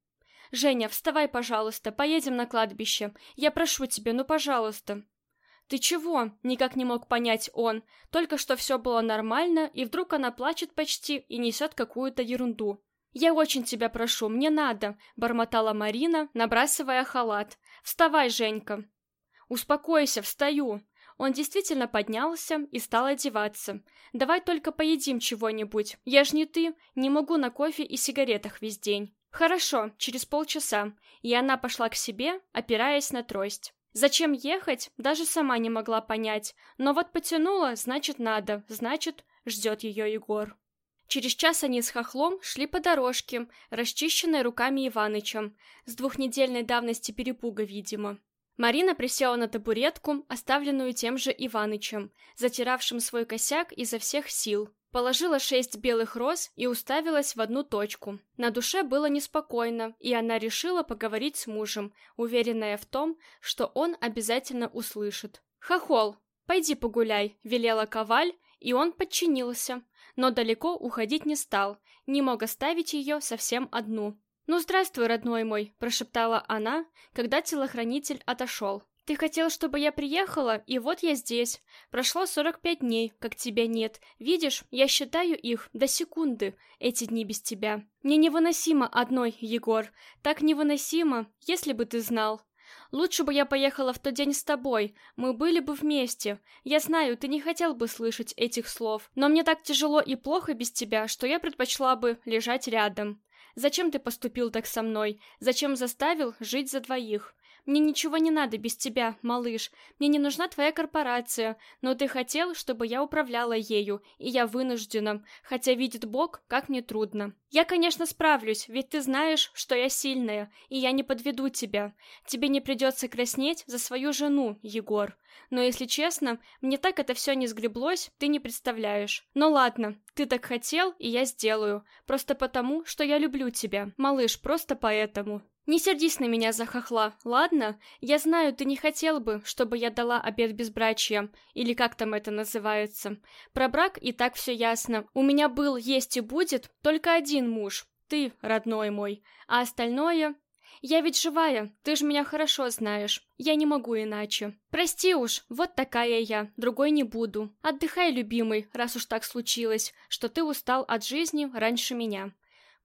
«Женя, вставай, пожалуйста, поедем на кладбище. Я прошу тебя, ну, пожалуйста». «Ты чего?» — никак не мог понять он. Только что все было нормально, и вдруг она плачет почти и несет какую-то ерунду. «Я очень тебя прошу, мне надо», — бормотала Марина, набрасывая халат. «Вставай, Женька». «Успокойся, встаю». Он действительно поднялся и стал одеваться. «Давай только поедим чего-нибудь. Я ж не ты, не могу на кофе и сигаретах весь день». «Хорошо, через полчаса». И она пошла к себе, опираясь на трость. Зачем ехать, даже сама не могла понять. Но вот потянула, значит надо, значит ждет ее Егор. Через час они с Хохлом шли по дорожке, расчищенной руками Иванычем, с двухнедельной давности перепуга, видимо. Марина присела на табуретку, оставленную тем же Иванычем, затиравшим свой косяк изо всех сил. Положила шесть белых роз и уставилась в одну точку. На душе было неспокойно, и она решила поговорить с мужем, уверенная в том, что он обязательно услышит. «Хохол, пойди погуляй», — велела Коваль, и он подчинился, но далеко уходить не стал, не мог оставить ее совсем одну. «Ну, здравствуй, родной мой», — прошептала она, когда телохранитель отошел. «Ты хотел, чтобы я приехала, и вот я здесь. Прошло 45 дней, как тебя нет. Видишь, я считаю их до секунды, эти дни без тебя. Мне невыносимо одной, Егор. Так невыносимо, если бы ты знал. Лучше бы я поехала в тот день с тобой, мы были бы вместе. Я знаю, ты не хотел бы слышать этих слов, но мне так тяжело и плохо без тебя, что я предпочла бы лежать рядом. Зачем ты поступил так со мной? Зачем заставил жить за двоих? Мне ничего не надо без тебя, малыш. Мне не нужна твоя корпорация, но ты хотел, чтобы я управляла ею, и я вынуждена, хотя видит Бог, как мне трудно. Я, конечно, справлюсь, ведь ты знаешь, что я сильная, и я не подведу тебя. Тебе не придется краснеть за свою жену, Егор. Но если честно, мне так это все не сгреблось, ты не представляешь. Но ладно, ты так хотел, и я сделаю. Просто потому, что я люблю тебя. Малыш, просто поэтому. Не сердись на меня за хохла, ладно? Я знаю, ты не хотел бы, чтобы я дала обед безбрачия, или как там это называется. Про брак и так все ясно. У меня был, есть и будет только один муж. Ты, родной мой. А остальное я ведь живая, ты же меня хорошо знаешь. Я не могу иначе. Прости уж, вот такая я, другой не буду. Отдыхай, любимый, раз уж так случилось, что ты устал от жизни раньше меня.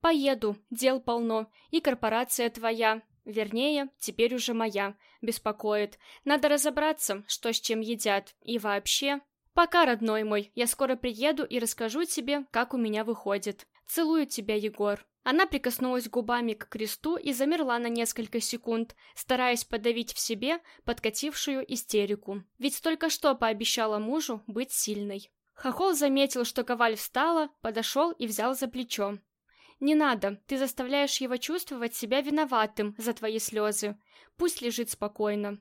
Поеду, дел полно, и корпорация твоя, вернее, теперь уже моя, беспокоит. Надо разобраться, что с чем едят, и вообще... Пока, родной мой, я скоро приеду и расскажу тебе, как у меня выходит. Целую тебя, Егор. Она прикоснулась губами к кресту и замерла на несколько секунд, стараясь подавить в себе подкатившую истерику. Ведь только что пообещала мужу быть сильной. Хохол заметил, что Коваль встала, подошел и взял за плечо. «Не надо, ты заставляешь его чувствовать себя виноватым за твои слезы. Пусть лежит спокойно.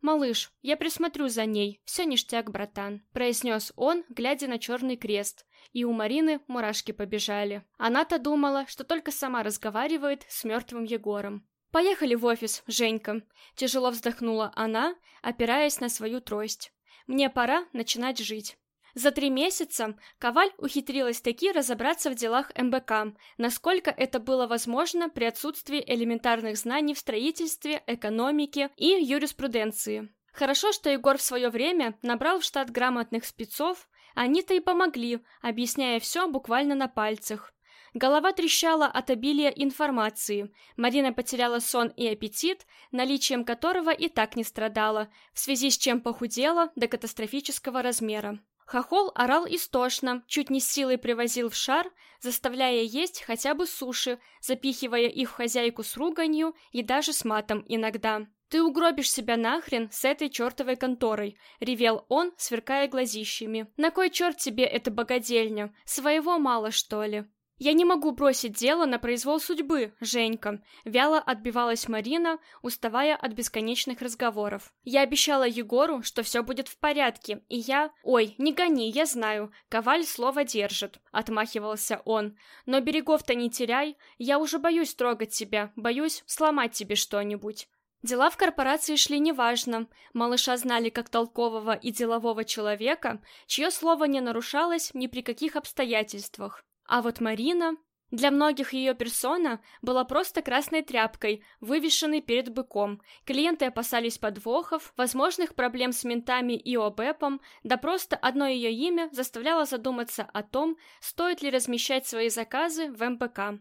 «Малыш, я присмотрю за ней, все ништяк, братан», — произнес он, глядя на черный крест. И у Марины мурашки побежали. Она-то думала, что только сама разговаривает с мертвым Егором. «Поехали в офис, Женька», — тяжело вздохнула она, опираясь на свою трость. «Мне пора начинать жить». За три месяца Коваль ухитрилась таки разобраться в делах МБК, насколько это было возможно при отсутствии элементарных знаний в строительстве, экономике и юриспруденции. Хорошо, что Егор в свое время набрал в штат грамотных спецов, они-то и помогли, объясняя все буквально на пальцах. Голова трещала от обилия информации. Марина потеряла сон и аппетит, наличием которого и так не страдала, в связи с чем похудела до катастрофического размера. Хохол орал истошно, чуть не с силой привозил в шар, заставляя есть хотя бы суши, запихивая их в хозяйку с руганью и даже с матом иногда. «Ты угробишь себя нахрен с этой чертовой конторой», — ревел он, сверкая глазищами. «На кой черт тебе эта богадельня? Своего мало, что ли?» «Я не могу бросить дело на произвол судьбы, Женька», — вяло отбивалась Марина, уставая от бесконечных разговоров. «Я обещала Егору, что все будет в порядке, и я...» «Ой, не гони, я знаю, Коваль слово держит», — отмахивался он. «Но берегов-то не теряй, я уже боюсь трогать тебя, боюсь сломать тебе что-нибудь». Дела в корпорации шли неважно. Малыша знали как толкового и делового человека, чье слово не нарушалось ни при каких обстоятельствах. А вот Марина... Для многих ее персона была просто красной тряпкой, вывешенной перед быком. Клиенты опасались подвохов, возможных проблем с ментами и ОБЭПом, да просто одно ее имя заставляло задуматься о том, стоит ли размещать свои заказы в МПК.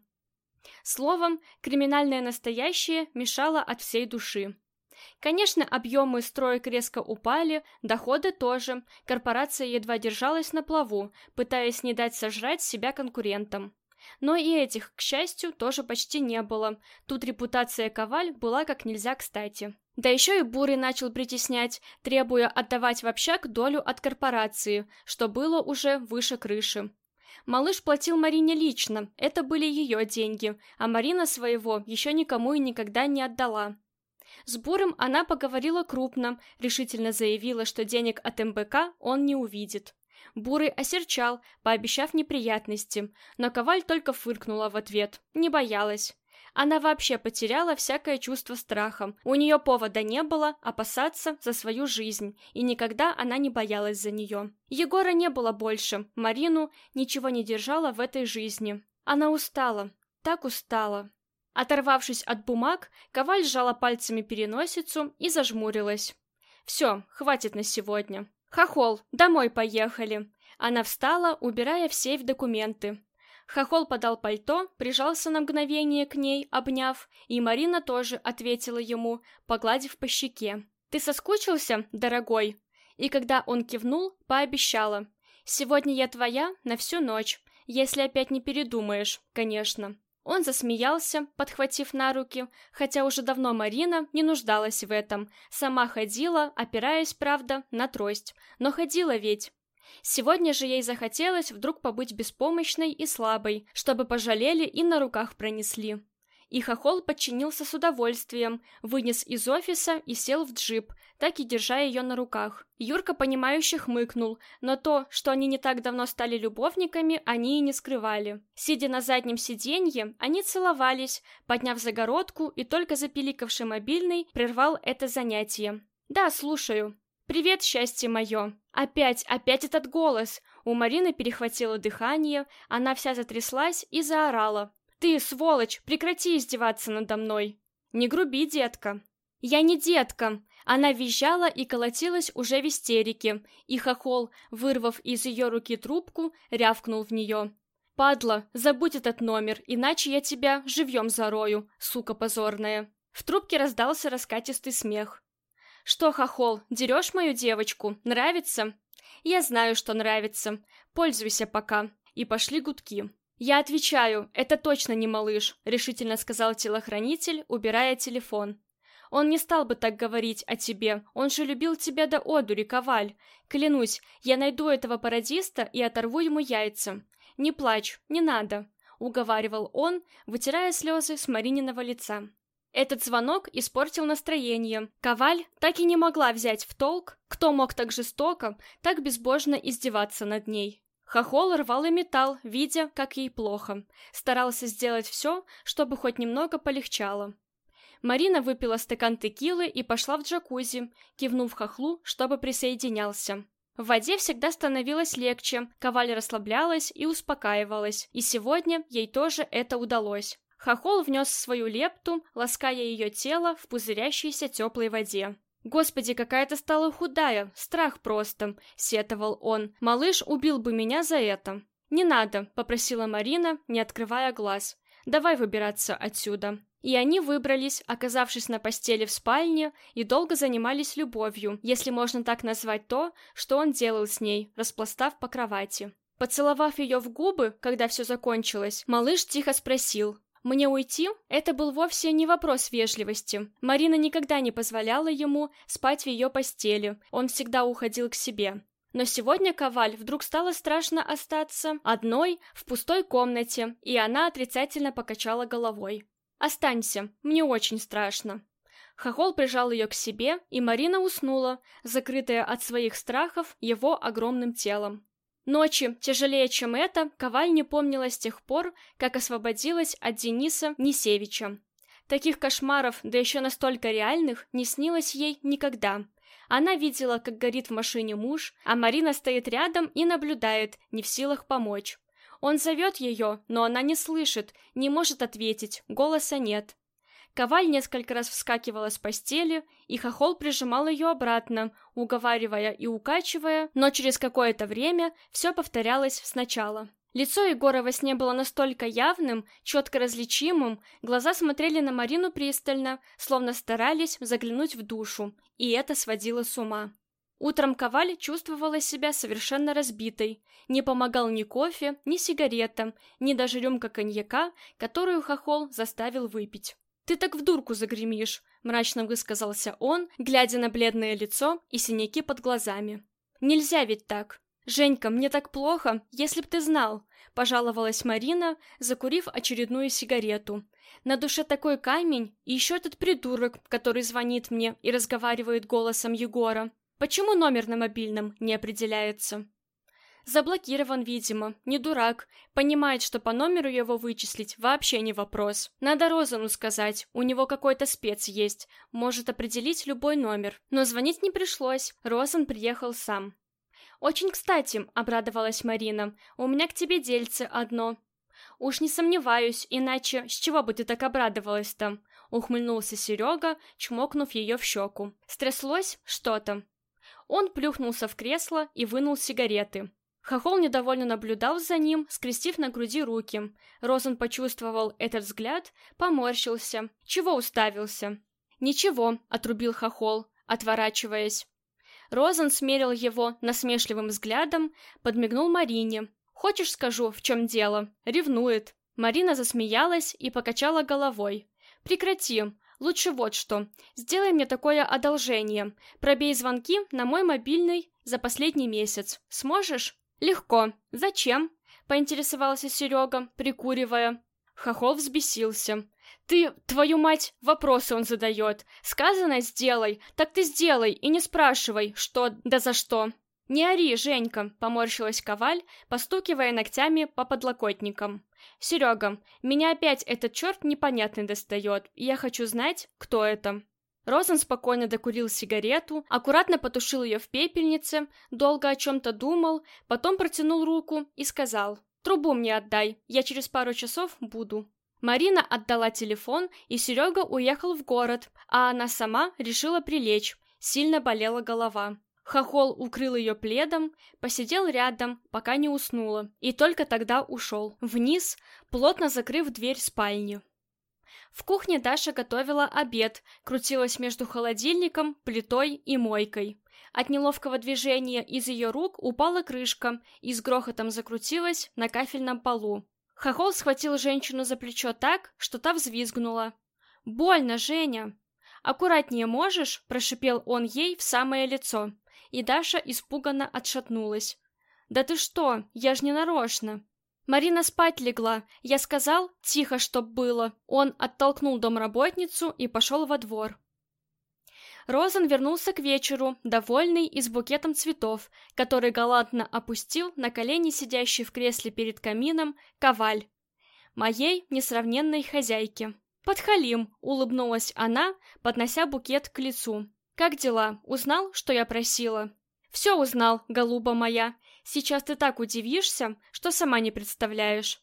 Словом, криминальное настоящее мешало от всей души. Конечно, объемы строек резко упали, доходы тоже. Корпорация едва держалась на плаву, пытаясь не дать сожрать себя конкурентам. Но и этих, к счастью, тоже почти не было. Тут репутация Коваль была как нельзя кстати. Да еще и Бурый начал притеснять, требуя отдавать в общак долю от корпорации, что было уже выше крыши. Малыш платил Марине лично, это были ее деньги, а Марина своего еще никому и никогда не отдала. С Бурым она поговорила крупно, решительно заявила, что денег от МБК он не увидит. Бурый осерчал, пообещав неприятности, но Коваль только фыркнула в ответ, не боялась. Она вообще потеряла всякое чувство страха. У нее повода не было опасаться за свою жизнь, и никогда она не боялась за нее. Егора не было больше, Марину ничего не держала в этой жизни. Она устала, так устала. Оторвавшись от бумаг, Коваль сжала пальцами переносицу и зажмурилась. «Все, хватит на сегодня. Хохол, домой поехали!» Она встала, убирая в сейф документы. Хохол подал пальто, прижался на мгновение к ней, обняв, и Марина тоже ответила ему, погладив по щеке. «Ты соскучился, дорогой?» И когда он кивнул, пообещала. «Сегодня я твоя на всю ночь, если опять не передумаешь, конечно». Он засмеялся, подхватив на руки, хотя уже давно Марина не нуждалась в этом. Сама ходила, опираясь, правда, на трость. Но ходила ведь. Сегодня же ей захотелось вдруг побыть беспомощной и слабой, чтобы пожалели и на руках пронесли. И Хохол подчинился с удовольствием, вынес из офиса и сел в джип, так и держа ее на руках. Юрка, понимающе хмыкнул, но то, что они не так давно стали любовниками, они и не скрывали. Сидя на заднем сиденье, они целовались, подняв загородку, и только запиликавший мобильный прервал это занятие. «Да, слушаю», «Привет, счастье мое!» Опять, опять этот голос! У Марины перехватило дыхание, она вся затряслась и заорала. «Ты, сволочь, прекрати издеваться надо мной!» «Не груби, детка!» «Я не детка!» Она визжала и колотилась уже в истерике, и хохол, вырвав из ее руки трубку, рявкнул в нее. «Падла, забудь этот номер, иначе я тебя живьем зарою, сука позорная!» В трубке раздался раскатистый смех. «Что, хохол, дерешь мою девочку? Нравится?» «Я знаю, что нравится. Пользуйся пока». И пошли гудки. «Я отвечаю, это точно не малыш», — решительно сказал телохранитель, убирая телефон. «Он не стал бы так говорить о тебе, он же любил тебя до одури, Коваль. Клянусь, я найду этого пародиста и оторву ему яйца. Не плачь, не надо», — уговаривал он, вытирая слезы с Марининого лица. Этот звонок испортил настроение. Коваль так и не могла взять в толк, кто мог так жестоко, так безбожно издеваться над ней. Хохол рвал и металл, видя, как ей плохо. Старался сделать все, чтобы хоть немного полегчало. Марина выпила стакан текилы и пошла в джакузи, кивнув хохлу, чтобы присоединялся. В воде всегда становилось легче, Коваль расслаблялась и успокаивалась, и сегодня ей тоже это удалось. Хохол внес свою лепту, лаская ее тело в пузырящейся теплой воде. «Господи, какая ты стала худая! Страх просто!» — сетовал он. «Малыш убил бы меня за это!» «Не надо!» — попросила Марина, не открывая глаз. «Давай выбираться отсюда!» И они выбрались, оказавшись на постели в спальне, и долго занимались любовью, если можно так назвать то, что он делал с ней, распластав по кровати. Поцеловав ее в губы, когда все закончилось, малыш тихо спросил, мне уйти – это был вовсе не вопрос вежливости. Марина никогда не позволяла ему спать в ее постели, он всегда уходил к себе. Но сегодня Коваль вдруг стало страшно остаться одной в пустой комнате, и она отрицательно покачала головой. «Останься, мне очень страшно». Хохол прижал ее к себе, и Марина уснула, закрытая от своих страхов его огромным телом. Ночи, тяжелее, чем это, Коваль не помнила с тех пор, как освободилась от Дениса Нисевича. Таких кошмаров, да еще настолько реальных, не снилось ей никогда. Она видела, как горит в машине муж, а Марина стоит рядом и наблюдает, не в силах помочь. Он зовет ее, но она не слышит, не может ответить, голоса нет. Коваль несколько раз вскакивала с постели, и Хохол прижимал ее обратно, уговаривая и укачивая, но через какое-то время все повторялось сначала. Лицо Егора во сне было настолько явным, четко различимым, глаза смотрели на Марину пристально, словно старались заглянуть в душу, и это сводило с ума. Утром Коваль чувствовала себя совершенно разбитой. Не помогал ни кофе, ни сигарета, ни даже рюмка коньяка, которую Хохол заставил выпить. «Ты так в дурку загремишь», — мрачно высказался он, глядя на бледное лицо и синяки под глазами. «Нельзя ведь так. «Женька, мне так плохо, если б ты знал», — пожаловалась Марина, закурив очередную сигарету. «На душе такой камень, и еще этот придурок, который звонит мне и разговаривает голосом Егора. Почему номер на мобильном не определяется?» Заблокирован, видимо, не дурак, понимает, что по номеру его вычислить вообще не вопрос. Надо Розану сказать, у него какой-то спец есть, может определить любой номер. Но звонить не пришлось, Розан приехал сам. «Очень кстати», — обрадовалась Марина, — «у меня к тебе дельце одно». «Уж не сомневаюсь, иначе с чего бы ты так обрадовалась-то?» — ухмыльнулся Серега, чмокнув ее в щеку. «Стряслось что-то?» Он плюхнулся в кресло и вынул сигареты. Хохол недовольно наблюдал за ним, скрестив на груди руки. Розен почувствовал этот взгляд, поморщился. Чего уставился? «Ничего», — отрубил Хохол, отворачиваясь. Розен смерил его насмешливым взглядом, подмигнул Марине. «Хочешь, скажу, в чем дело?» Ревнует. Марина засмеялась и покачала головой. «Прекрати. Лучше вот что. Сделай мне такое одолжение. Пробей звонки на мой мобильный за последний месяц. Сможешь?» «Легко. Зачем?» — поинтересовался Серега, прикуривая. Хохол взбесился. Ты, твою мать, вопросы он задает. Сказано «сделай», так ты сделай и не спрашивай, что да за что. «Не ори, Женька», — поморщилась Коваль, постукивая ногтями по подлокотникам. «Серега, меня опять этот черт непонятный достает, и я хочу знать, кто это». Розен спокойно докурил сигарету, аккуратно потушил ее в пепельнице, долго о чем-то думал, потом протянул руку и сказал «Трубу мне отдай, я через пару часов буду». Марина отдала телефон, и Серега уехал в город, а она сама решила прилечь. Сильно болела голова. Хохол укрыл ее пледом, посидел рядом, пока не уснула, и только тогда ушел, вниз, плотно закрыв дверь спальни. В кухне Даша готовила обед, крутилась между холодильником, плитой и мойкой. От неловкого движения из ее рук упала крышка и с грохотом закрутилась на кафельном полу. Хохол схватил женщину за плечо так, что та взвизгнула. «Больно, Женя!» «Аккуратнее можешь?» – прошипел он ей в самое лицо. И Даша испуганно отшатнулась. «Да ты что? Я ж не нарочно!» Марина спать легла. Я сказал, тихо, чтоб было. Он оттолкнул домработницу и пошел во двор. Розен вернулся к вечеру, довольный и с букетом цветов, который галантно опустил на колени сидящий в кресле перед камином коваль. Моей несравненной хозяйке. «Подхалим!» — улыбнулась она, поднося букет к лицу. «Как дела? Узнал, что я просила?» «Все узнал, голуба моя. Сейчас ты так удивишься, что сама не представляешь».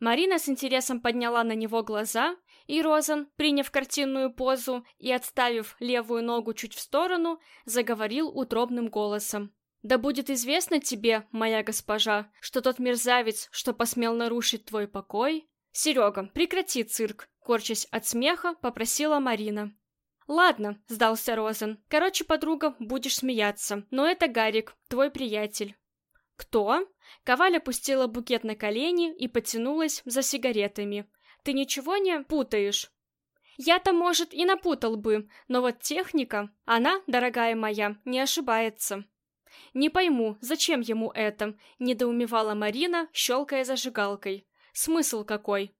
Марина с интересом подняла на него глаза, и Розен, приняв картинную позу и отставив левую ногу чуть в сторону, заговорил утробным голосом. «Да будет известно тебе, моя госпожа, что тот мерзавец, что посмел нарушить твой покой...» «Серега, прекрати цирк!» — корчась от смеха, попросила Марина. «Ладно», — сдался Розен. «Короче, подруга, будешь смеяться, но это Гарик, твой приятель». «Кто?» Коваль опустила букет на колени и потянулась за сигаретами. Ты ничего не путаешь? Я-то, может, и напутал бы, но вот техника, она, дорогая моя, не ошибается. Не пойму, зачем ему это, недоумевала Марина, щелкая зажигалкой. Смысл какой?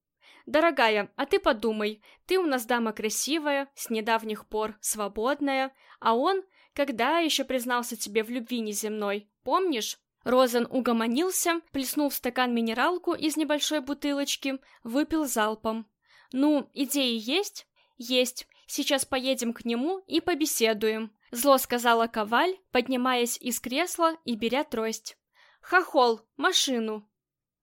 Дорогая, а ты подумай, ты у нас дама красивая, с недавних пор свободная, а он, когда еще признался тебе в любви неземной, помнишь? Розен угомонился, плеснул в стакан минералку из небольшой бутылочки, выпил залпом. «Ну, идеи есть?» «Есть. Сейчас поедем к нему и побеседуем», — зло сказала Коваль, поднимаясь из кресла и беря трость. «Хохол, машину!»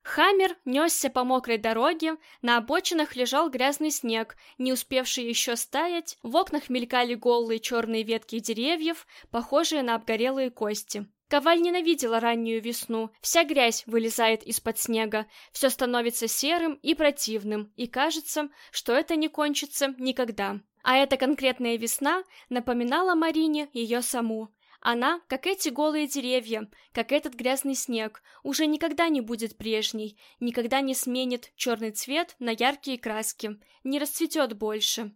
Хаммер несся по мокрой дороге, на обочинах лежал грязный снег, не успевший еще стаять, в окнах мелькали голые черные ветки деревьев, похожие на обгорелые кости. Коваль ненавидела раннюю весну, вся грязь вылезает из-под снега, все становится серым и противным, и кажется, что это не кончится никогда. А эта конкретная весна напоминала Марине ее саму. Она, как эти голые деревья, как этот грязный снег, уже никогда не будет прежней, никогда не сменит черный цвет на яркие краски, не расцветет больше.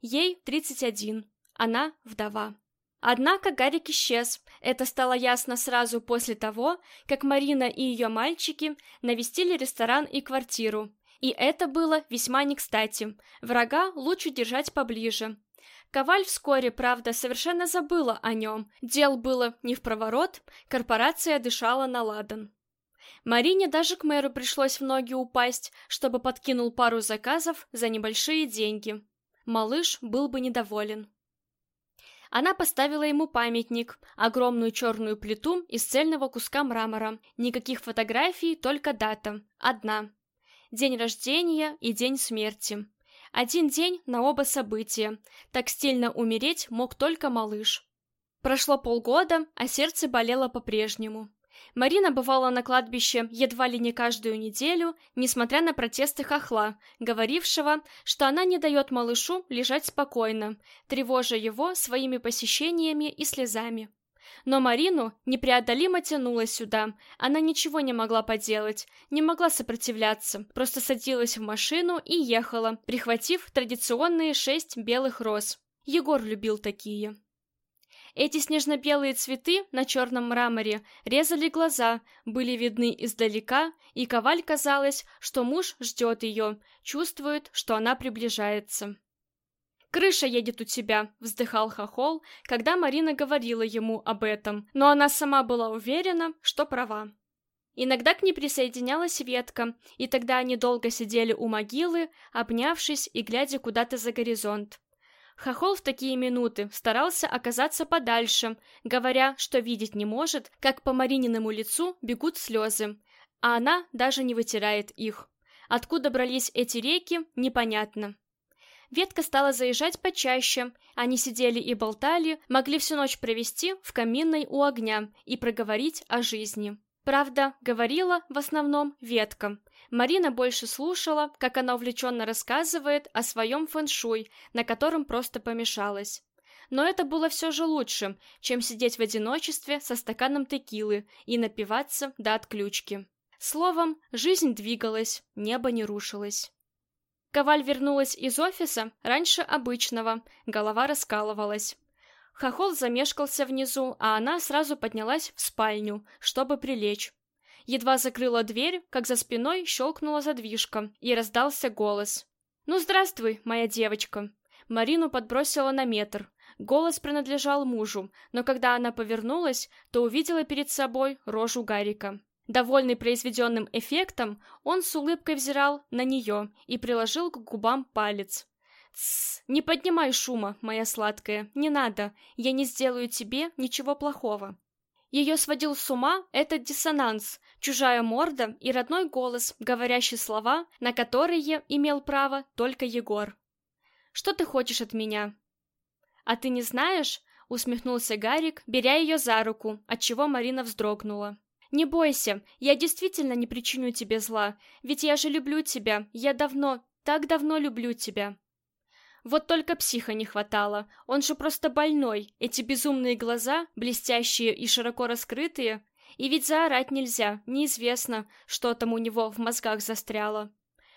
Ей 31, она вдова. Однако Гарик исчез. Это стало ясно сразу после того, как Марина и ее мальчики навестили ресторан и квартиру. И это было весьма не кстати. Врага лучше держать поближе. Коваль вскоре, правда, совершенно забыла о нем. Дел было не в проворот, корпорация дышала на ладан. Марине даже к мэру пришлось в ноги упасть, чтобы подкинул пару заказов за небольшие деньги. Малыш был бы недоволен. Она поставила ему памятник, огромную черную плиту из цельного куска мрамора. Никаких фотографий, только дата. Одна. День рождения и день смерти. Один день на оба события. Так стильно умереть мог только малыш. Прошло полгода, а сердце болело по-прежнему. Марина бывала на кладбище едва ли не каждую неделю, несмотря на протесты хохла, говорившего, что она не дает малышу лежать спокойно, тревожа его своими посещениями и слезами. Но Марину непреодолимо тянуло сюда. Она ничего не могла поделать, не могла сопротивляться, просто садилась в машину и ехала, прихватив традиционные шесть белых роз. Егор любил такие. Эти снежно-белые цветы на черном мраморе резали глаза, были видны издалека, и Коваль казалось, что муж ждет ее, чувствует, что она приближается. «Крыша едет у тебя», — вздыхал Хохол, когда Марина говорила ему об этом, но она сама была уверена, что права. Иногда к ней присоединялась ветка, и тогда они долго сидели у могилы, обнявшись и глядя куда-то за горизонт. Хохол в такие минуты старался оказаться подальше, говоря, что видеть не может, как по Марининому лицу бегут слезы, а она даже не вытирает их. Откуда брались эти реки, непонятно. Ветка стала заезжать почаще, они сидели и болтали, могли всю ночь провести в каминной у огня и проговорить о жизни. Правда, говорила в основном ветка, Марина больше слушала, как она увлеченно рассказывает о своем фэншуй, на котором просто помешалась. Но это было все же лучше, чем сидеть в одиночестве со стаканом текилы и напиваться до отключки. Словом, жизнь двигалась, небо не рушилось. Коваль вернулась из офиса раньше обычного, голова раскалывалась. Хохол замешкался внизу, а она сразу поднялась в спальню, чтобы прилечь. Едва закрыла дверь, как за спиной щелкнула задвижка, и раздался голос. «Ну, здравствуй, моя девочка!» Марину подбросила на метр. Голос принадлежал мужу, но когда она повернулась, то увидела перед собой рожу Гарика. Довольный произведенным эффектом, он с улыбкой взирал на нее и приложил к губам палец. «Тссс, не поднимай шума, моя сладкая, не надо, я не сделаю тебе ничего плохого». Ее сводил с ума этот диссонанс, чужая морда и родной голос, говорящий слова, на которые имел право только Егор. «Что ты хочешь от меня?» «А ты не знаешь?» — усмехнулся Гарик, беря ее за руку, отчего Марина вздрогнула. «Не бойся, я действительно не причиню тебе зла, ведь я же люблю тебя, я давно, так давно люблю тебя». Вот только психа не хватало. Он же просто больной. Эти безумные глаза, блестящие и широко раскрытые. И ведь заорать нельзя. Неизвестно, что там у него в мозгах застряло.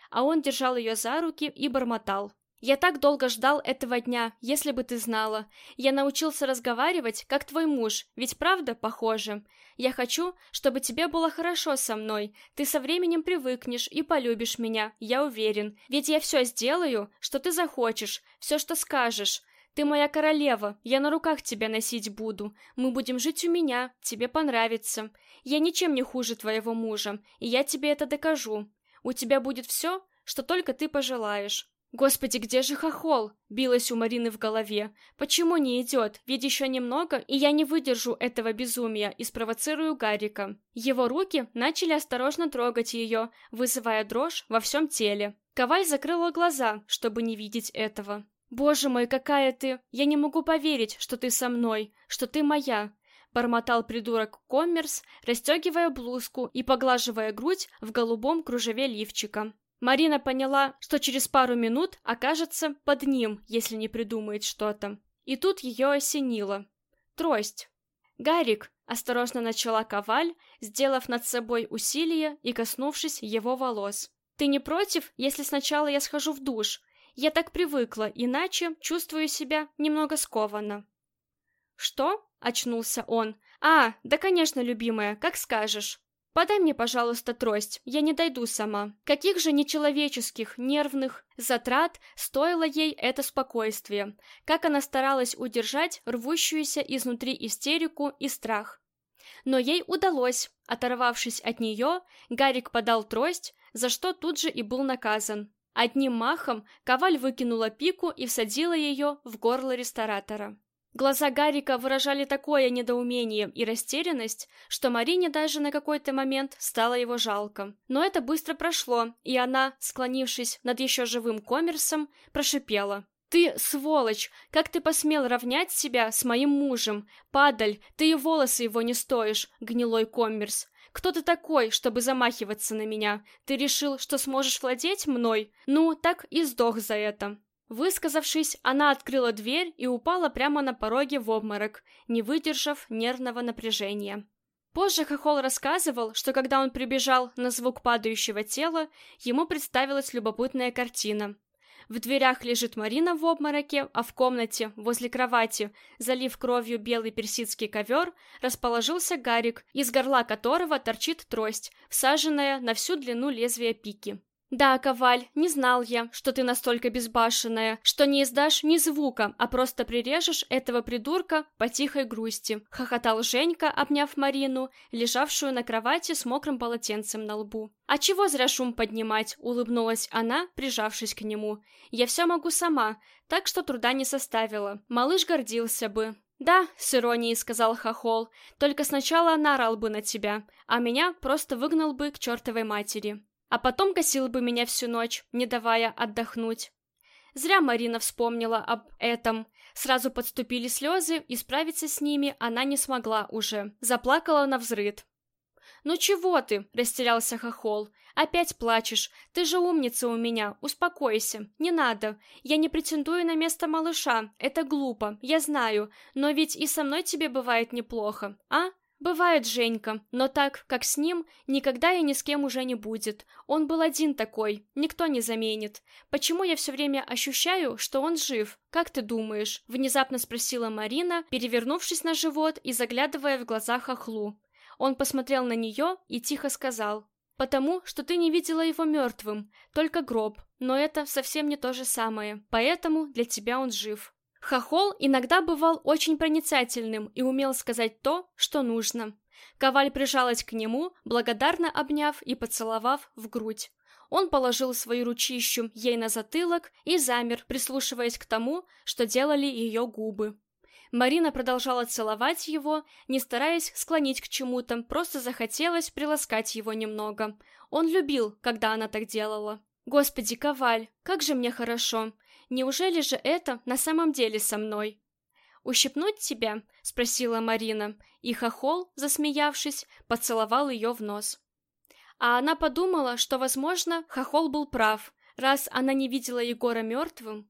А он держал ее за руки и бормотал. Я так долго ждал этого дня, если бы ты знала. Я научился разговаривать, как твой муж, ведь правда похоже. Я хочу, чтобы тебе было хорошо со мной. Ты со временем привыкнешь и полюбишь меня, я уверен. Ведь я все сделаю, что ты захочешь, все, что скажешь. Ты моя королева, я на руках тебя носить буду. Мы будем жить у меня, тебе понравится. Я ничем не хуже твоего мужа, и я тебе это докажу. У тебя будет все, что только ты пожелаешь. «Господи, где же хохол?» — билась у Марины в голове. «Почему не идет? Ведь еще немного, и я не выдержу этого безумия и спровоцирую Гарика». Его руки начали осторожно трогать ее, вызывая дрожь во всем теле. Коваль закрыла глаза, чтобы не видеть этого. «Боже мой, какая ты! Я не могу поверить, что ты со мной, что ты моя. бормотал придурок Коммерс, расстегивая блузку и поглаживая грудь в голубом кружеве лифчика. Марина поняла, что через пару минут окажется под ним, если не придумает что-то. И тут ее осенило. Трость. «Гарик», — осторожно начала Коваль, сделав над собой усилие и коснувшись его волос. «Ты не против, если сначала я схожу в душ? Я так привыкла, иначе чувствую себя немного скованно». «Что?» — очнулся он. «А, да, конечно, любимая, как скажешь». Подай мне, пожалуйста, трость, я не дойду сама. Каких же нечеловеческих, нервных затрат стоило ей это спокойствие, как она старалась удержать рвущуюся изнутри истерику и страх. Но ей удалось, оторвавшись от нее, Гарик подал трость, за что тут же и был наказан. Одним махом Коваль выкинула пику и всадила ее в горло ресторатора. Глаза Гарика выражали такое недоумение и растерянность, что Марине даже на какой-то момент стало его жалко. Но это быстро прошло, и она, склонившись над еще живым коммерсом, прошипела. «Ты, сволочь, как ты посмел равнять себя с моим мужем? Падаль, ты и волосы его не стоишь, гнилой коммерс. Кто ты такой, чтобы замахиваться на меня? Ты решил, что сможешь владеть мной? Ну, так и сдох за это». Высказавшись, она открыла дверь и упала прямо на пороге в обморок, не выдержав нервного напряжения. Позже Хохол рассказывал, что когда он прибежал на звук падающего тела, ему представилась любопытная картина. В дверях лежит Марина в обмороке, а в комнате, возле кровати, залив кровью белый персидский ковер, расположился Гарик, из горла которого торчит трость, всаженная на всю длину лезвия пики. «Да, Коваль, не знал я, что ты настолько безбашенная, что не издашь ни звука, а просто прирежешь этого придурка по тихой грусти», — хохотал Женька, обняв Марину, лежавшую на кровати с мокрым полотенцем на лбу. «А чего зря шум поднимать?» — улыбнулась она, прижавшись к нему. «Я все могу сама, так что труда не составила. Малыш гордился бы». «Да», — с иронией сказал Хохол, — «только сначала наорал бы на тебя, а меня просто выгнал бы к чертовой матери» а потом косил бы меня всю ночь, не давая отдохнуть. Зря Марина вспомнила об этом. Сразу подступили слезы, и справиться с ними она не смогла уже. Заплакала на взрыд. «Ну чего ты?» – растерялся Хохол. «Опять плачешь. Ты же умница у меня. Успокойся. Не надо. Я не претендую на место малыша. Это глупо, я знаю. Но ведь и со мной тебе бывает неплохо, а?» Бывает, Женька, но так, как с ним, никогда и ни с кем уже не будет. Он был один такой, никто не заменит. Почему я все время ощущаю, что он жив? Как ты думаешь? Внезапно спросила Марина, перевернувшись на живот и заглядывая в глаза хохлу. Он посмотрел на нее и тихо сказал. «Потому, что ты не видела его мертвым, только гроб, но это совсем не то же самое, поэтому для тебя он жив». Хохол иногда бывал очень проницательным и умел сказать то, что нужно. Коваль прижалась к нему, благодарно обняв и поцеловав в грудь. Он положил свою ручищу ей на затылок и замер, прислушиваясь к тому, что делали ее губы. Марина продолжала целовать его, не стараясь склонить к чему-то, просто захотелось приласкать его немного. Он любил, когда она так делала. «Господи, Коваль, как же мне хорошо! Неужели же это на самом деле со мной? «Ущипнуть тебя?» — спросила Марина, и Хохол, засмеявшись, поцеловал ее в нос. А она подумала, что, возможно, Хохол был прав, раз она не видела Егора мертвым.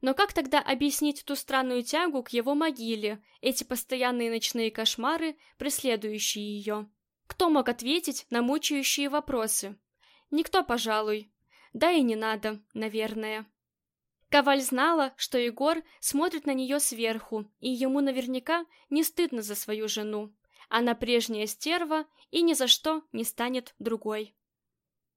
Но как тогда объяснить ту странную тягу к его могиле, эти постоянные ночные кошмары, преследующие ее? Кто мог ответить на мучающие вопросы? Никто, пожалуй. Да и не надо, наверное. Коваль знала, что Егор смотрит на нее сверху, и ему наверняка не стыдно за свою жену. Она прежняя стерва и ни за что не станет другой.